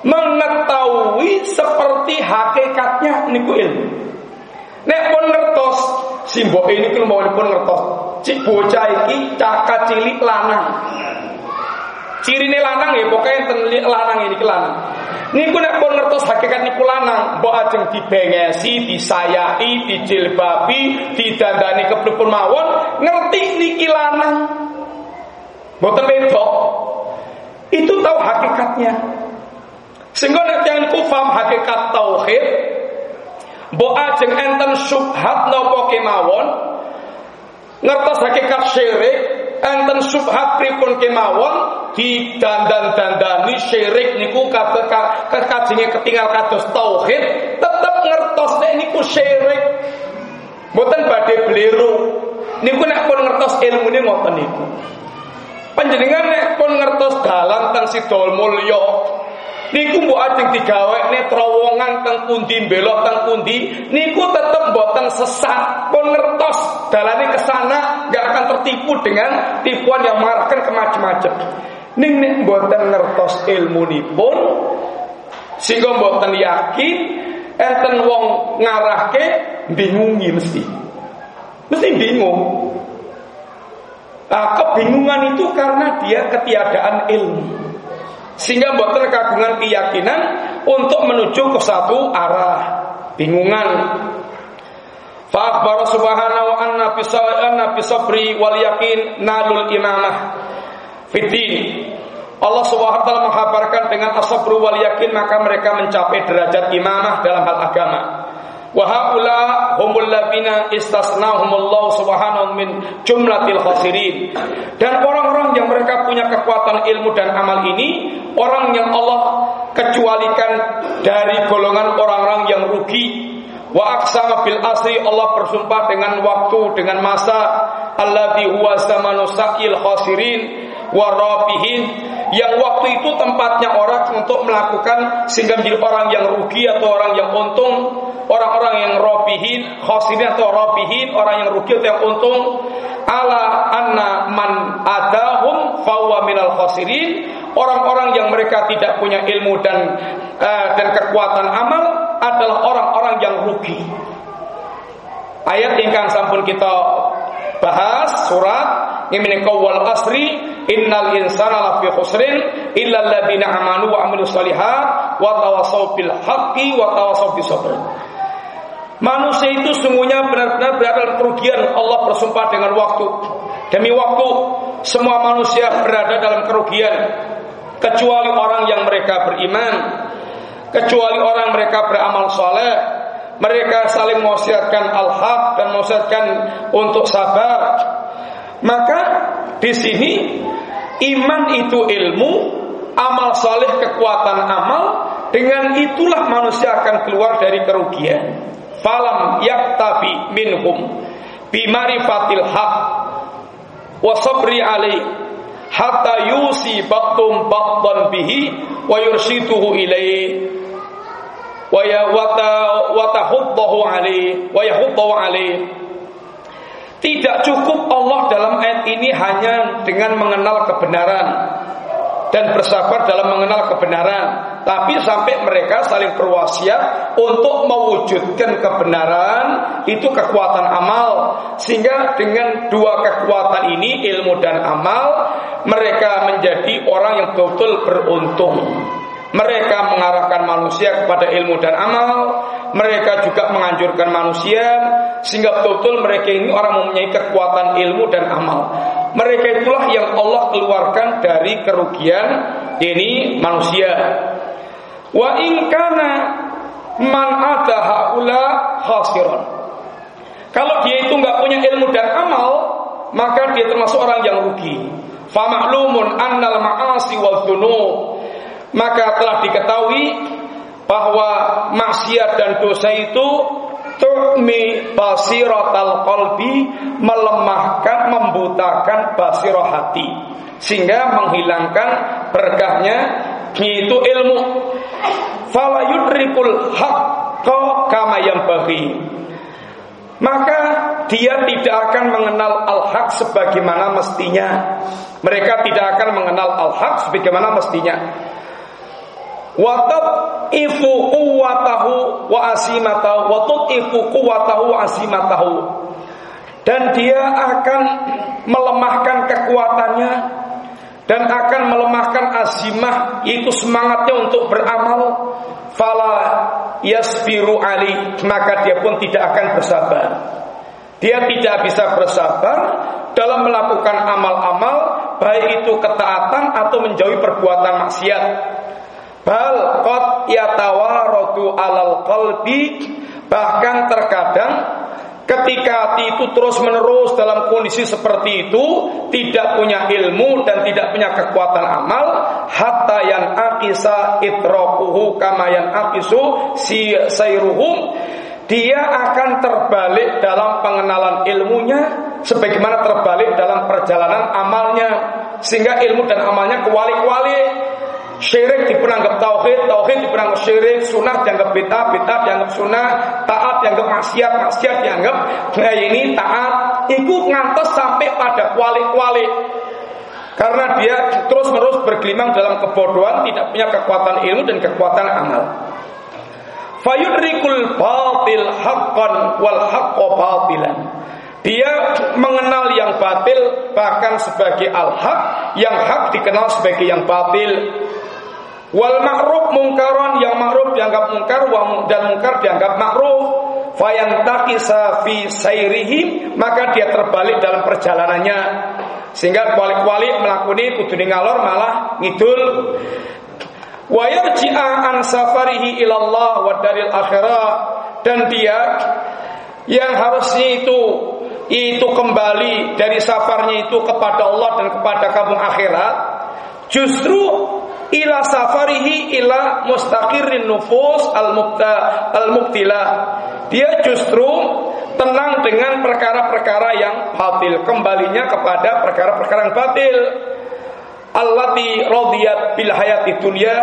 Mengetahui seperti hakikatnya niku ilmu. Nek pun ngertos simbol ini kalau mau pun ngertos. Cik bocah iki caka cilik lanang. Cirine lanang ya pokoknya enten lanang ini lanang. Niku nek pun ngertos hakikat niku lanang, mbok ajeng dibengesi, disayai, dijilbabi, didandani kepripun mawon, ngerti niki lanang. Mboten wedok. Itu tahu hakikatnya. Sehingga nek yang paham hakikat tauhid, mbok ajeng enten subhat napa kemawon, ngertos hakikat syirik, enten subhat pripun kemawon didandan-dandani syirik niku kajenge ketinggal kados tauhid tetep ngertos nek niku syirik. Mboten badhe blero niku nek pun ngertos ilmune ngoten niku. Panjenengan nek pun ngertos dalan teng sidol mulya niku mbok ajeng digawekne terowongan teng pundi belok teng pundi. Niku tetep mboten sesat pun ngertos dalane ke sana gak akan tertipu dengan tipuan yang mengarahkan ke macam-macam ning nek mboten ngertos ilmunipun sehingga mboten yakin enten wong ngarahke bingungi mesti. Mesti bingung. Nah, kebingungan itu karena dia ketiadaan ilmu. Sehingga buat kagungan keyakinan untuk menuju ke satu arah. Bingungan. Fa'akbar subhanahu anna fi sabri wal yakin nalul imamah fitin. Allah Subhanahu wa taala menghabarkan dengan asabru wal yakin maka mereka mencapai derajat imamah dalam hal agama. Wa haula humul ladzina istasnahumullahu subhanahu min jumlatil khasirin. Dan orang-orang yang mereka punya kekuatan ilmu dan amal ini orang yang Allah kecualikan dari golongan orang-orang yang rugi. Wa aqsama bil asri Allah bersumpah dengan waktu dengan masa alladzi huwa zamanu sakil khasirin warabihin yang waktu itu tempatnya orang untuk melakukan sehingga menjadi orang yang rugi atau orang yang untung orang-orang yang robihin khosirin atau robihin orang yang rugi atau yang untung ala anna man adahum fawa minal khosirin orang-orang yang mereka tidak punya ilmu dan uh, dan kekuatan amal adalah orang-orang yang rugi. Ayat ingkang sampun kita bahas surat ini wal asri innal insana lafi khusrin illa alladziina amanu wa amilus solihat wa tawassaw bil haqqi wa tawassaw bis Manusia itu semuanya benar-benar berada dalam kerugian. Allah bersumpah dengan waktu. Demi waktu, semua manusia berada dalam kerugian. Kecuali orang yang mereka beriman. Kecuali orang mereka beramal soleh. Mereka saling mewasiatkan al-haq dan mewasiatkan untuk sabar. Maka di sini iman itu ilmu, amal soleh kekuatan amal. Dengan itulah manusia akan keluar dari kerugian falam yaktabi minhum bimarifatil haq wa sabri alaih hatta yusi baqtum baqtan bihi wa yursituhu ilaih wa ya wa tahuddahu alaih wa yahuddahu alaih tidak cukup Allah dalam ayat ini hanya dengan mengenal kebenaran dan bersabar dalam mengenal kebenaran tapi sampai mereka saling berwasiat untuk mewujudkan kebenaran itu kekuatan amal. Sehingga dengan dua kekuatan ini ilmu dan amal mereka menjadi orang yang betul-betul beruntung. Mereka mengarahkan manusia kepada ilmu dan amal mereka juga menganjurkan manusia sehingga betul-betul mereka ini orang mempunyai kekuatan ilmu dan amal. Mereka itulah yang Allah keluarkan dari kerugian ini manusia. Wa in man ada haula khasiron. Kalau dia itu nggak punya ilmu dan amal, maka dia termasuk orang yang rugi. Fama'lumun annal ma'asi wal Maka telah diketahui bahwa maksiat dan dosa itu tu'mi basiratal qalbi melemahkan membutakan basirah hati sehingga menghilangkan berkahnya itu ilmu fala yudrikul haqqa kama yang bagi maka dia tidak akan mengenal al-haq sebagaimana mestinya. Mereka tidak akan mengenal al-haq sebagaimana mestinya. Watab ifu kuwatahu wa asimatahu Watab ifu kuwatahu wa asimatahu Dan dia akan melemahkan kekuatannya Dan akan melemahkan azimah Itu semangatnya untuk beramal. Fala yasbiru ali Maka dia pun tidak akan bersabar. Dia tidak bisa bersabar Dalam melakukan amal-amal Baik itu ketaatan atau menjauhi perbuatan maksiat. Bal qad yatawaradu alal qalbi bahkan terkadang ketika hati itu terus menerus dalam kondisi seperti itu tidak punya ilmu dan tidak punya kekuatan amal hatta yang akisa itrokuhu kama yang akisu si sayruhum dia akan terbalik dalam pengenalan ilmunya sebagaimana terbalik dalam perjalanan amalnya. Sehingga ilmu dan amalnya kuali-kuali Syirik diperanggap tauhid, tauhid diperanggap syirik, sunnah dianggap bid'ah, bid'ah dianggap sunnah, taat dianggap maksiat, maksiat dianggap nah ini taat. Itu ngantos sampai pada kuali-kuali. Karena dia terus-menerus bergelimang dalam kebodohan, tidak punya kekuatan ilmu dan kekuatan amal. Fayudrikul batil haqqan wal haqqo batilan. Dia mengenal yang batil bahkan sebagai al-haq, yang hak dikenal sebagai yang batil. Wal ma'ruf mungkaron yang ma'ruf dianggap mungkar dan mungkar dianggap ma'ruf. Fayantaqisa fi sairihim maka dia terbalik dalam perjalanannya. Sehingga kuali-kuali melakoni kudu ngalor malah ngidul. Wa yarji'a an safarihi ilallah wa daril akhirah dan dia yang harusnya itu itu kembali dari safarnya itu kepada Allah dan kepada kampung akhirat justru ila safarihi ila mustaqirin nufus al-mukta al-muktila. Dia justru tenang dengan perkara-perkara yang batil, kembalinya kepada perkara-perkara yang batil. Allati radiyat bil hayati dunia.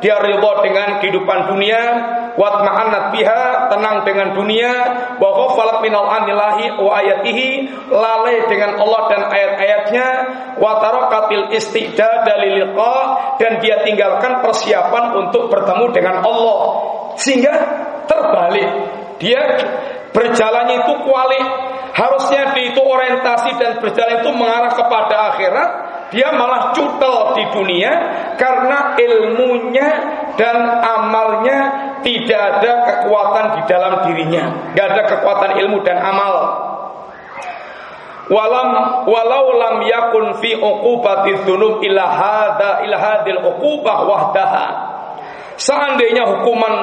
Dia ridha dengan kehidupan dunia. Wat ma'annat biha tenang dengan dunia. Wa minal anilahi wa ayatihi lalai dengan Allah dan ayat-ayatnya wa tarakatil istidad liqa dan dia tinggalkan persiapan untuk bertemu dengan Allah. Sehingga terbalik dia berjalannya itu kualik. Harusnya itu orientasi dan berjalan itu mengarah kepada akhirat dia malah cutel di dunia karena ilmunya dan amalnya tidak ada kekuatan di dalam dirinya, tidak ada kekuatan ilmu dan amal. Walam walau lam yakun fi uqubati dzunub illa hadza illa hadil uqubah wahdaha. Seandainya hukuman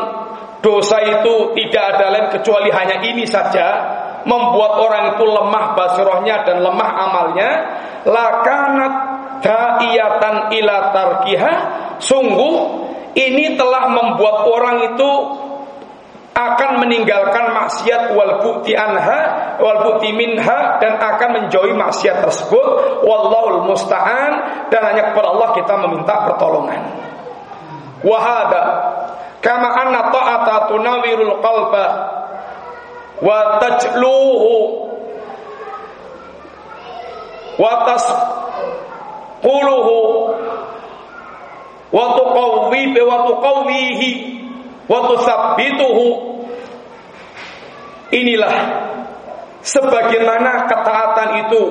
dosa itu tidak ada lain kecuali hanya ini saja, membuat orang itu lemah basirohnya dan lemah amalnya, lakanat da'iyatan ila tarkiha sungguh ini telah membuat orang itu akan meninggalkan maksiat wal bukti anha wal bukti minha dan akan menjauhi maksiat tersebut. Wallahul musta'an. Dan hanya kepada Allah kita meminta pertolongan. Wahada. Kama anna ta'ata tunawirul qalba wa tajluhu wa tas quluhu wa tuqawwi wa tuqawwihi wa tusabbituhu inilah sebagaimana ketaatan itu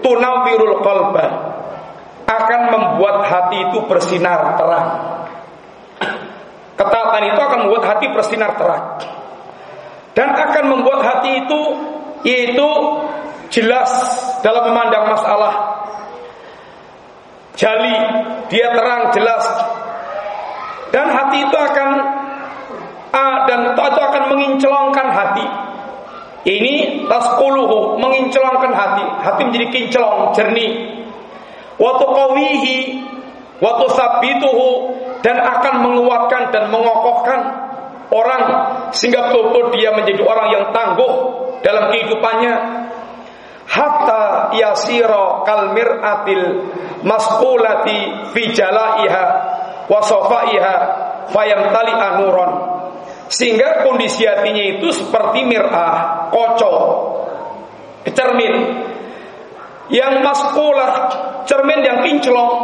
tunawirul qalba akan membuat hati itu bersinar terang. Ketaatan itu akan membuat hati bersinar terang. Dan akan membuat hati itu yaitu jelas dalam memandang masalah jali, dia terang jelas. Dan hati itu akan A dan itu akan mengincelongkan hati. Ini tasquluhu mengincelongkan hati. Hati menjadi kincelong, jernih. Waktu kawihi, waktu sabituhu dan akan menguatkan dan mengokohkan orang sehingga betul dia menjadi orang yang tangguh dalam kehidupannya hatta yasira kal mir'atil masqulati fi jalaiha wa safaiha fayamtali anuron sehingga kondisi hatinya itu seperti mir'ah kocok cermin. Yang maskulah cermin yang kinclong.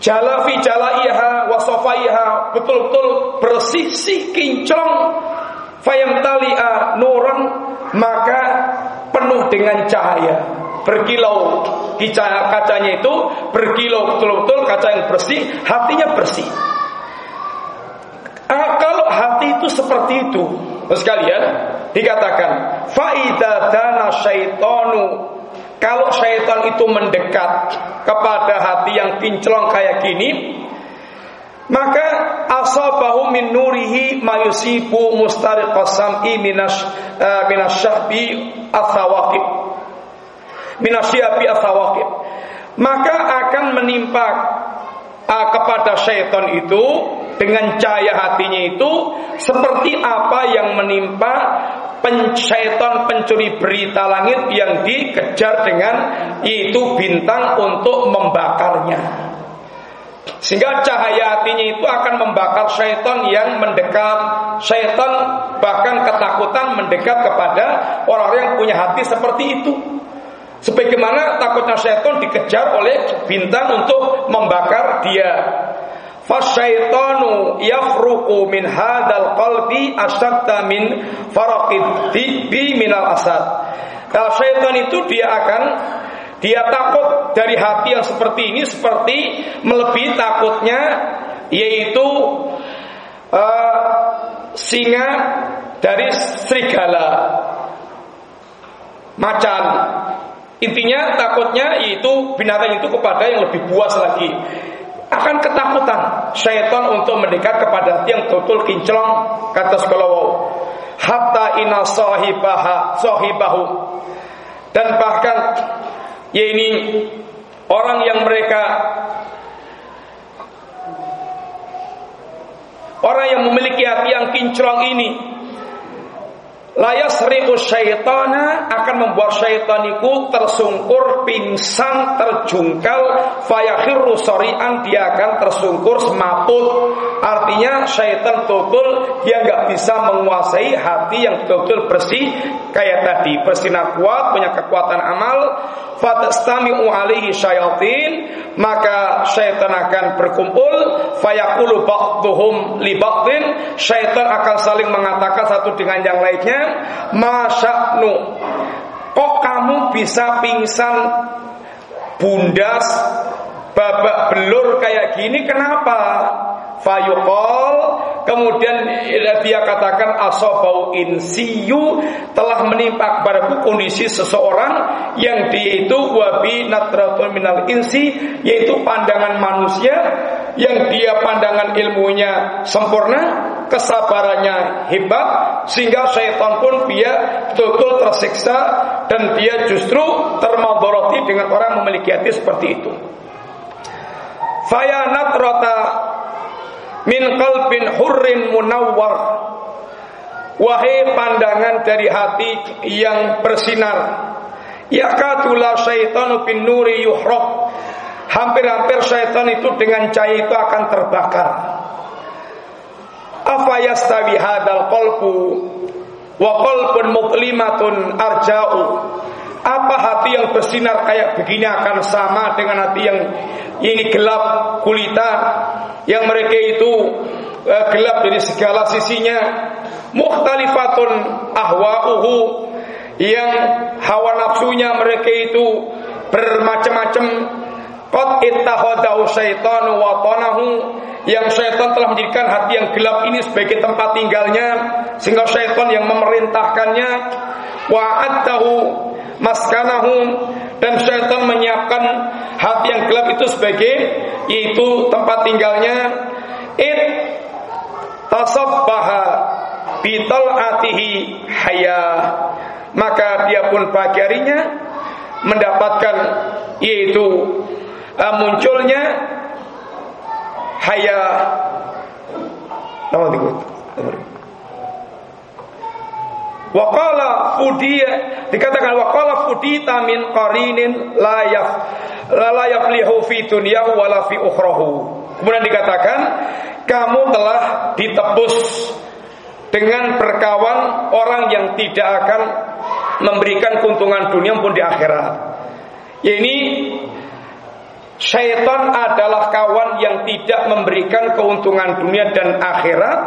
Jala fi jalaiha wa safaiha betul-betul bersih sih kinclong. Fayamtali'a nuran maka dengan cahaya. Berkilau. Kacanya itu berkilau betul-betul kaca yang bersih hatinya bersih. Ah, kalau hati itu seperti itu sekalian dikatakan faida dana syaitonu kalau syaitan itu mendekat kepada hati yang kinclong kayak gini maka asabahu min nurihi mayusibu mustariqas sam'i minas uh, minasyahbi athawaqib minasyahbi athawaqib maka akan menimpa uh, kepada syaitan itu dengan cahaya hatinya itu seperti apa yang menimpa pen syaitan pencuri berita langit yang dikejar dengan itu bintang untuk membakarnya. Sehingga cahaya hatinya itu akan membakar syaitan yang mendekat. Syaitan bahkan ketakutan mendekat kepada orang-orang yang punya hati seperti itu. Sebagaimana takutnya syaitan dikejar oleh bintang untuk membakar dia. Fasyaitanu yafruqu min hadal qalbi asyadda min faraqid bi minal asad. Kalau syaitan itu dia akan dia takut dari hati yang seperti ini seperti melebihi takutnya yaitu uh, singa dari serigala macan. Intinya takutnya yaitu binatang itu kepada yang lebih buas lagi. Akan ketakutan syaitan untuk mendekat kepada hati yang total kinclong kata sekolah hatta ina sahibaha sahibahu dan bahkan ya ini orang yang mereka orang yang memiliki hati yang kinclong ini Layas ribu syaitana akan membuat syaitan itu tersungkur, pingsan, terjungkal, fayakhiru sorian dia akan tersungkur semaput. Artinya syaitan total dia nggak bisa menguasai hati yang total bersih kayak tadi bersinar kuat, punya kekuatan amal. Fatastami'u alaihi syayatin maka syaitan akan berkumpul fayaqulu ba'dhum li syaitan akan saling mengatakan satu dengan yang lainnya masya'nu kok kamu bisa pingsan bundas babak belur kayak gini? Kenapa fayuqal kemudian dia katakan asobau insiyu telah menimpa kepada kondisi seseorang yang dia itu wabi natratun minal insi yaitu pandangan manusia yang dia pandangan ilmunya sempurna kesabarannya hebat sehingga syaitan pun dia betul tersiksa dan dia justru termadoroti dengan orang memiliki hati seperti itu. Fayanat rota min qalbin hurrin munawwar. Wahai pandangan dari hati yang bersinar. Yakatula syaitanu bin nuri yuhraq hampir-hampir syaitan itu dengan cahaya itu akan terbakar. Apa yastawi hadal qalbu? Wa qalbun muklimatun arja'u. Apa hati yang bersinar kayak begini akan sama dengan hati yang ini gelap kulita. Yang mereka itu uh, gelap dari segala sisinya. Mukhtalifatun ahwa'uhu. Yang hawa nafsunya mereka itu bermacam-macam. Qad ittakhadahu syaitanu wa tanahu. Yang syaitan telah menjadikan hati yang gelap ini sebagai tempat tinggalnya. Sehingga syaitan yang memerintahkannya. Wa'adahu maskanahu. Dan syaitan menyiapkan hati yang gelap itu sebagai yaitu tempat tinggalnya. It tasabbaha bital'atihi haya maka dia pun pagi harinya mendapatkan yaitu uh, munculnya haya Waqala fudiya dikatakan waqala fudita min qarinin la yaf la yaflihu fi dunyahu wala fi. Kemudian dikatakan kamu telah ditebus dengan perkawan orang yang tidak akan memberikan keuntungan dunia maupun di akhirat. Ini syaitan adalah kawan yang tidak memberikan keuntungan dunia dan akhirat.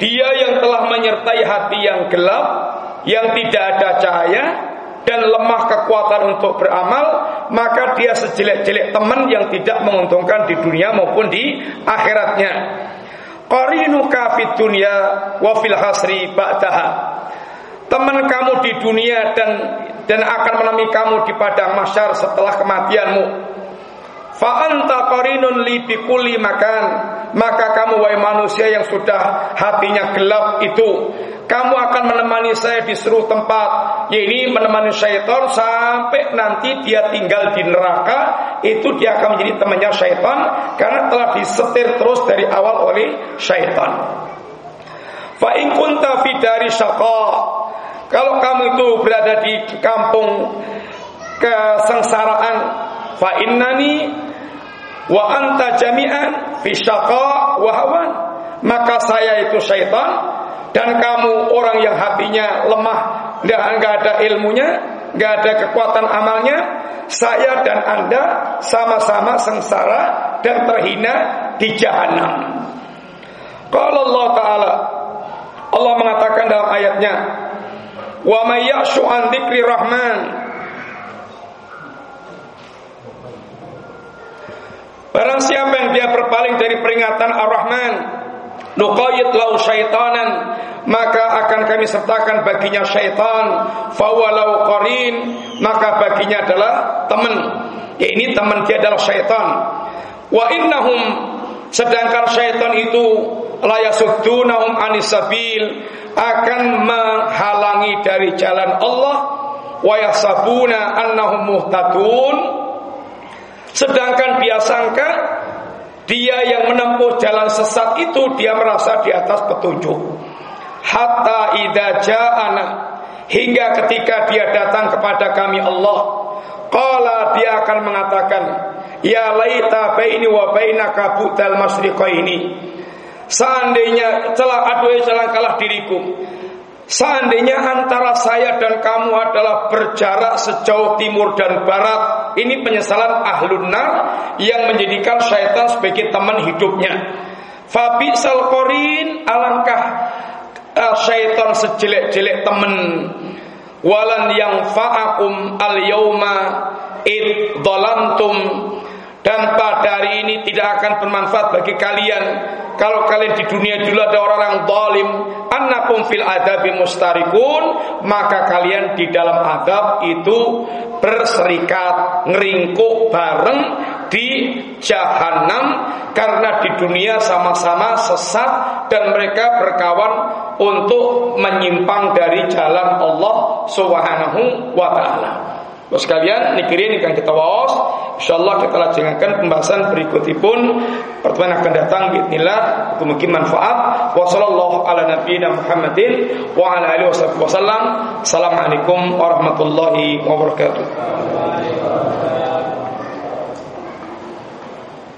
Dia yang telah menyertai hati yang gelap, yang tidak ada cahaya, dan lemah kekuatan untuk beramal, maka dia sejelek-jelek teman yang tidak menguntungkan di dunia maupun di akhiratnya. Qarinuka dunya wa. Teman kamu di dunia dan dan akan menemui kamu di padang mahsyar setelah kematianmu. Fa anta qarinun makan. Maka kamu wahai manusia yang sudah hatinya gelap itu kamu akan menemani saya di seluruh tempat. Ini menemani syaitan sampai nanti dia tinggal di neraka itu dia akan menjadi temannya syaitan karena telah disetir terus dari awal oleh syaitan. Fa in kunta fi dari syaqa. Kalau kamu itu berada di kampung kesengsaraan fa innani wa anta jami'an fi syaqa wa hawan maka saya itu syaitan dan kamu orang yang hatinya lemah, nggak ada ilmunya, nggak ada kekuatan amalnya, saya dan anda sama-sama sengsara dan terhina di jahanam. Kalau Allah Taala, Allah mengatakan dalam ayatnya, wa mayyashu an rahman Barang siapa yang dia berpaling dari peringatan Ar-Rahman Nuqayyid lau syaitanan maka akan kami sertakan baginya syaitan. Fawalau qarin maka baginya adalah teman. Ya ini teman dia adalah syaitan. Wa innahum sedangkan syaitan itu layasuddunahum anisabil akan menghalangi dari jalan Allah. Wa yasabuna annahum muhtadun sedangkan dia sangka dia yang menempuh jalan sesat itu dia merasa di atas petunjuk. Hatta idza ja'ana hingga ketika dia datang kepada kami Allah, qala dia akan mengatakan, "Ya laita baini wa bainaka bu'dal ini. Seandainya celah aduh celah kalah diriku, Seandainya antara saya dan kamu adalah berjarak sejauh timur dan barat, ini penyesalan ahlun nar yang menjadikan syaitan sebagai teman hidupnya. Fabi salkorin alangkah uh, syaitan sejelek-jelek teman. Walan yang fa'akum al yauma id dolantum dan pada hari ini tidak akan bermanfaat bagi kalian kalau kalian di dunia dulu ada orang yang zalim annakum fil adabi mustarikun maka kalian di dalam adab itu berserikat ngeringkuk bareng di jahanam karena di dunia sama-sama sesat dan mereka berkawan untuk menyimpang dari jalan Allah Subhanahu wa taala. Bos kalian nikirin yang kita waos Insyaallah kita lajengaken pembahasan berikutipun pertemuan akan datang bismillah mungkin manfaat wa sallallahu ala nabiyina Muhammadin wa ala alihi wasallam. Assalamualaikum warahmatullahi wabarakatuh.